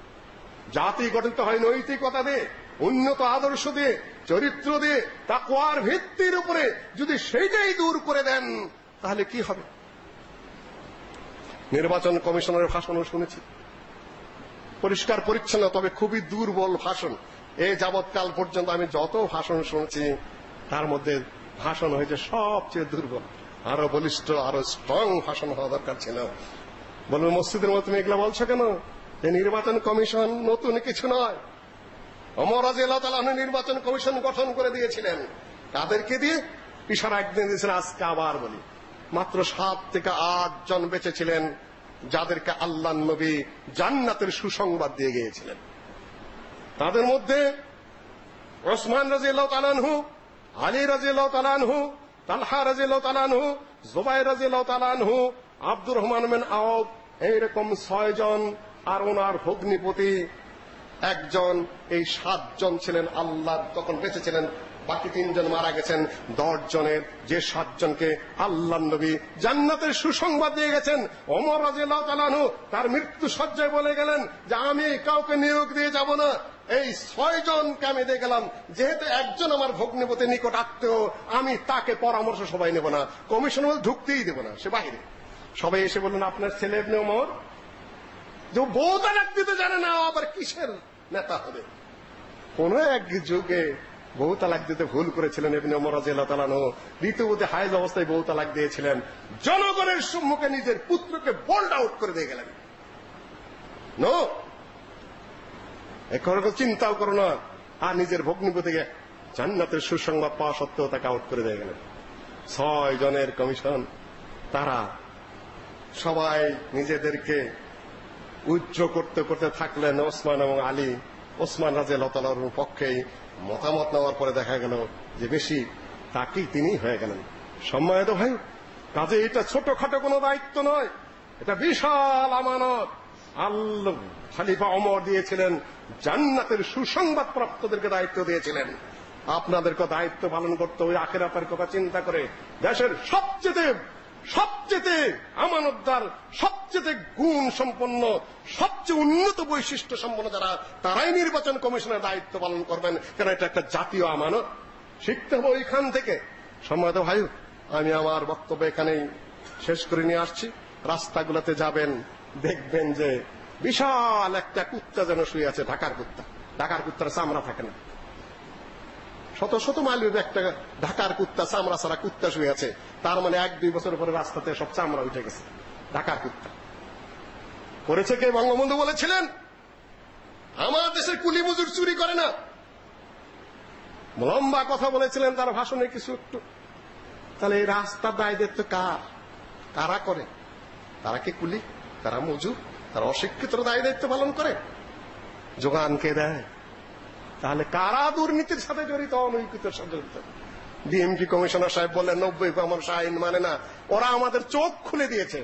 জাতি গঠিত হয় নৈতিকতা দিয়ে। উন্নত আদর্শ দিয়ে, চরিত্র দিয়ে, তাকওয়ার ভিত্তির উপরে যদি সেইটাই দূর করে দেন, তাহলে কি হবে? নির্বাচন কমিশনের ভাষণও শুনেছি। পরিষ্কার, পরিচ্ছন্ন, তবে খুবই দুর্বল ভাষণ। এ যাবৎকাল পর্যন্ত আমি যত ভাষণ শুনেছি, তার মধ্যে ভাষণ হয়েছে সবচেয়ে দুর্বল। আরও বলিষ্ঠ, আরও স্ট্রং ভাষণ হওয়া দরকার ছিল। বলবে মসজিদের মতো তুমি এগুলা বলছো কেন? যে নির্বাচন কমিশন নতুন কিছু নয়। অমর রাজিয়াল্লাহ তাআলা নির্বাচন কমিশন গঠন করে দিয়েছিলেন। কাদেরকে দিয়ে ইশারা একদিন দিয়েছেন, আজকে আবার বলি। মাত্র সাত থেকে আট জন বেঁচে ছিলেন যাদেরকে আল্লাহ নবী জান্নাতের সুসংবাদ দিয়ে গিয়েছিলেন। তাদের মধ্যে ওসমান রাজিয়াল্লাহ তালানহু আলী রাজিয়াল্লাহ তালানহু তালহা রাজিয়াল্লাহ তালানহু জুবাইর রাজিয়াল্লাহ তালানহু আব্দুর রহমান বিন আওফ, এইরকম ছয়জন আর ওনার ভগ্নিপতি একজন, এই সাতজন ছিলেন আল্লাহ, তখন বেঁচে ছিলেন বাকি তিনজন মারা গেছেন। দশ জনের যে সাতজনকে আল্লাহ নবী জান্নাতের সুসংবাদ দিয়ে গেছেন, ওমর রাজিয়াল্লাহু তাআলাহু তার মৃত্যু সজ্জায় বলে গেলেন যে আমি কাউকে নিয়োগ দিয়ে যাব না। এই ছয় জনকে আমি দিয়ে গেলাম। যেহেতু একজন আমার ভগ্নিপতি নিকট আত্মীয়, আমি তাকে পরামর্শ সবাই নেব না। কমিশন ঢুকতেই দেব না, সে বাহিরে। সবাই এসে বললেন, আপনার ছেলে এমনি ওমর? যে বউ তালাক দিতে জানে না আবার কিসের নেতা হবে। কোন এক যুগে বহু তালাক দিতে ভুল করেছিলেন এমনি ওমর রাদিয়াল্লাহু তাআলা আনহু। ঋতুবতী হাইজ অবস্থায় বহু তালাক দিয়েছিলেন। জনগণের সম্মুখে নিজের পুত্রকে বোল্ড আউট করে দিয়ে গেলেন। নো? এখন চিন্তাও করো না। আর নিজের ভগ্নিপতিকে জান্নাতের সুসংবাদ পাওয়া সত্ত্বেও তাকে আউট করে দিয়ে গেলেন। ছয় জনের কমিশন। তারা সবাই নিজেদেরকে উজ্জ্ব করতে করতে থাকলেন ওসমান এবং আলী। ওসমান রাজে লতালার পক্ষে মতামত নেওয়ার পরে দেখা গেল যে বেশি তাকেই তিনি হয়ে গেলেন। সম্মানিত ভাই, কাজে এটা ছোটখাটো কোনো দায়িত্ব নয়। এটা বিশাল আমানত। আল্লাহ খালিফা অমর দিয়েছিলেন, জান্নাতের সুসংবাদ প্রাপ্তদেরকে দায়িত্ব দিয়েছিলেন। আপনাদেরকে দায়িত্ব পালন করতে ওই আখেরাতের কথা চিন্তা করে দেশের সবচেয়ে সবচেয়ে আমানতদার, সবচেয়ে গুণ সম্পন্ন, সবচেয়ে উন্নত বৈশিষ্ট্য সম্পন্ন যারা, তারাই নির্বাচন কমিশনের দায়িত্ব পালন করবেন। কারণ এটা একটা জাতীয় আমানত? শিখতে হবে ওইখান থেকে। সম্মানিত ভাই, আমি আমার বক্তব্য এখানেই শেষ করে নিয়ে আসছি। রাস্তাগুলোতে যাবেন, দেখবেন যে বিশাল একটা কুত্তা যেন শুয়ে আছে, ঢাকার কুত্তা। ঢাকার কুত্তার চামড়া থাকে না। শত শত মাইল একটা ঢাকার কুত্তা, চামড়া ছাড়া কুত্তা শুয়ে আছে। তার মানে এক, দুই বছর পরে রাস্তাতে সব চামড়া উঠে গেছে। ঢাকার কুত্তা। করেছে কে বঙ্গবন্ধু বলেছিলেন? আমার দেশের কুলি মজুর চুরি করে না। লম্বা কথা বলেছিলেন, তার ভাষণে কিছু একটু। তাহলে এই রাস্তার দায় দায়িত্ব কার? কারা করে? তারা কি কুলি? তারা মজুর? তারা অশিক্ষিত দায় দায়িত্ব পালন করে? যোগান কে দেয়? তাহলে কারা দুর্নীতির সাথে জড়িত অনৈকিতের সাথে জড়িত? ডিএমপি কমিশনার সাহেব বললেন, নব্বই মানুষ আইন মানে না। ওরা আমাদের চোখ খুলে দিয়েছে।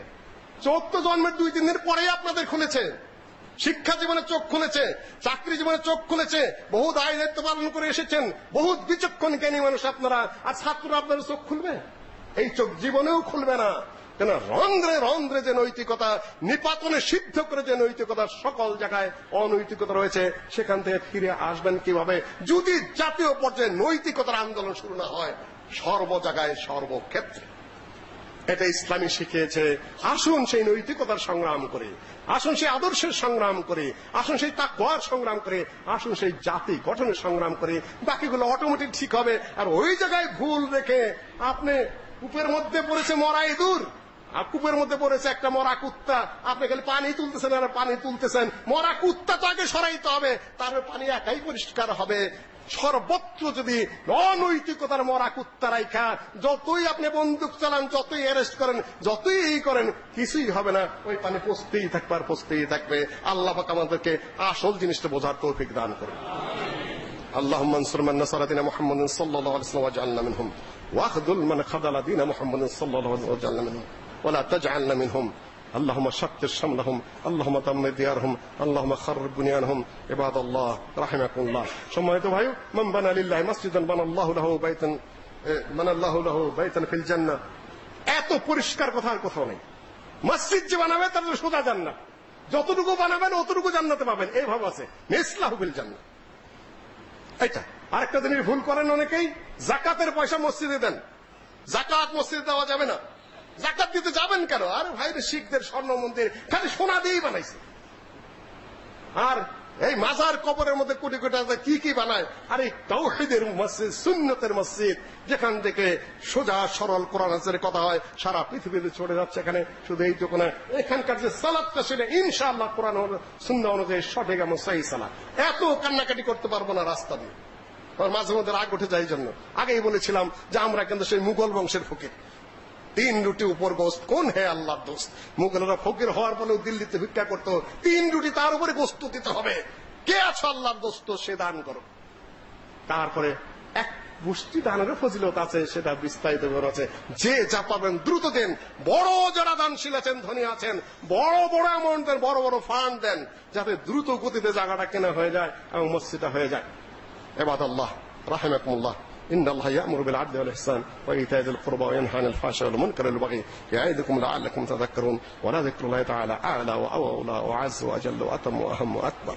চোখ তো জন্মের দুই, তিন দিন পরেই আপনাদের খুলেছে। শিক্ষা জীবনে চোখ খুলেছে, চাকরি জীবনে চোখ খুলেছে বহু দায় দায়িত্ব পালন করে এসেছেন, বহুত বিচক্ষণ জ্ঞানী মানুষ আপনারা, আর ছাত্ররা আপনাদের চোখ খুলবে? এই চোখ জীবনেও খুলবে না। কেন রন্ধ্রে রন্ধ্রে যে নৈতিকতা, নিপাতনে সিদ্ধ করে যে নৈতিকতা সকল জায়গায় অনৈতিকতা রয়েছে, সেখান থেকে ফিরে আসবেন কীভাবে? যদি জাতীয় পর্যায়ে নৈতিকতার আন্দোলন শুরু না হয়, সর্ব জায়গায় সর্বক্ষেত্রে। এটা ইসলামী শিখিয়েছে, আসুন সেই নৈতিকতার সংগ্রাম করে, আসুন সেই আদর্শের সংগ্রাম করে, আসুন সেই তাকওয়ার সংগ্রাম করে, আসুন সেই জাতি গঠনের সংগ্রাম করে, বাকিগুলো অটোমেটিক ঠিক হবে, আর ওই জায়গায় ভুল রেখে আপনি কূপের মধ্যে পড়েছে মরা ইঁদুর আর কূপের মধ্যে পড়েছে একটা মরা কুত্তা আপনি খালি পানি তুলতেছেন আর পানি তুলতেছেন মরা কুত্তা তো আগে সরাইতে হবে তারপরে পানি একাই পরিষ্কার হবে সর্বত্র যদি অনৈতিকতার মরা কুত্তা রাইখা যতই আপনি বন্দুক চালান যতই অ্যারেস্ট করেন যতই এই করেন কিছুই হবে না ওই পানি পচতেই থাকবে আর পচতেই থাকবে আল্লাহ পাক আমাদেরকে আসল জিনিসটা বোঝার তৌফিক দান করুন اللهم انصر من نصر دين محمد صلى الله عليه وسلم واجعلنا منهم واخذل من خذل دين محمد صلى الله عليه وسلم واجعلنا منهم ولا تجعلنا منهم اللهم شتت شملهم اللهم دمر ديارهم اللهم خرب بنيانهم عباد الله رحمكم الله সম্মানিত ভাই من بنى لله مسجدا بنى الله له بيتا بنى الله له بيتا في الجنه এত পরিষ্কার কথা আর কোথাও নেই মসজিদ যে বানাবে তার সোজা জান্নাত যতটুকু বানাবেন অতটুকু জান্নাতে পাবেন এই ভাব আছে মিসলাহু বিল জান্নাত এটা আরেকটা জিনিস ভুল করেন অনেকেই জাকাতের পয়সা মসজিদে দেন জাকাত মসজিদে দেওয়া যাবে না জাকাত দিতে যাবেন কেন? আর ভাইরে শিখদের স্বর্ণ মন্দির খালি সোনা দিয়েই বানাইছে। আর এই মাজার কবরের মধ্যে কোটি কোটি টাকা কি কি বানায়? আর এই তৌহিদের মসজিদ, সুন্নতের মসজিদ, যেখান থেকে সোজা সরল কোরআন কথা হয়, সারা পৃথিবীতে ছড়ে যাচ্ছে এখানে। শুধু এইটুকু না, এখানকার যে সালাদটা সেটা ইনশাআল্লাহ কোরআন সুন্না অনুযায়ী সঠিক এবং সহি সালাদ। এত কান্নাকাটি করতে পারব না রাস্তা দিয়ে। আমার মাঝে মধ্যে রাগ উঠে যায় জন্য। আগেই বলেছিলাম যে আমরা কিন্তু সেই মুঘল বংশের ফকির। তিন রুটি উপর গোস্ত। কোন হে আল্লাহর দোস্ত? মুঘলরা ফকির হওয়ার পরেও দিল্লিতে ভিক্ষা করতো। তিন রুটি তার উপরে গোস্ত দিতে হবে। কে আছো আল্লাহর দোস্ত? সে দান করো। তারপরে এক মুষ্টি দানের ফজিলত আছে, সেটা বিস্তারিত আছে। যে যা পাবেন দ্রুত দেন। বড় যারা দানশীল আছেন, ধনী আছেন, বড় বড় অ্যামাউন্ট দেন, বড় বড় ফান্ড দেন, যাতে দ্রুত গতিতে জায়গাটা কেনা হয়ে যায় এবং মসজিদটা হয়ে যায়। এবাদ আল্লাহ রাহেমাকুমুল্লাহ। إن الله يأمر بالعدل والإحسان وإيتاء ذي القربى وينهى عن الفحشاء والمنكر والبغي يعظكم لعلكم تذكرون ولذكر الله تعالى أعلى وأولى وأعز وأجل وأتم وأهم وأكبر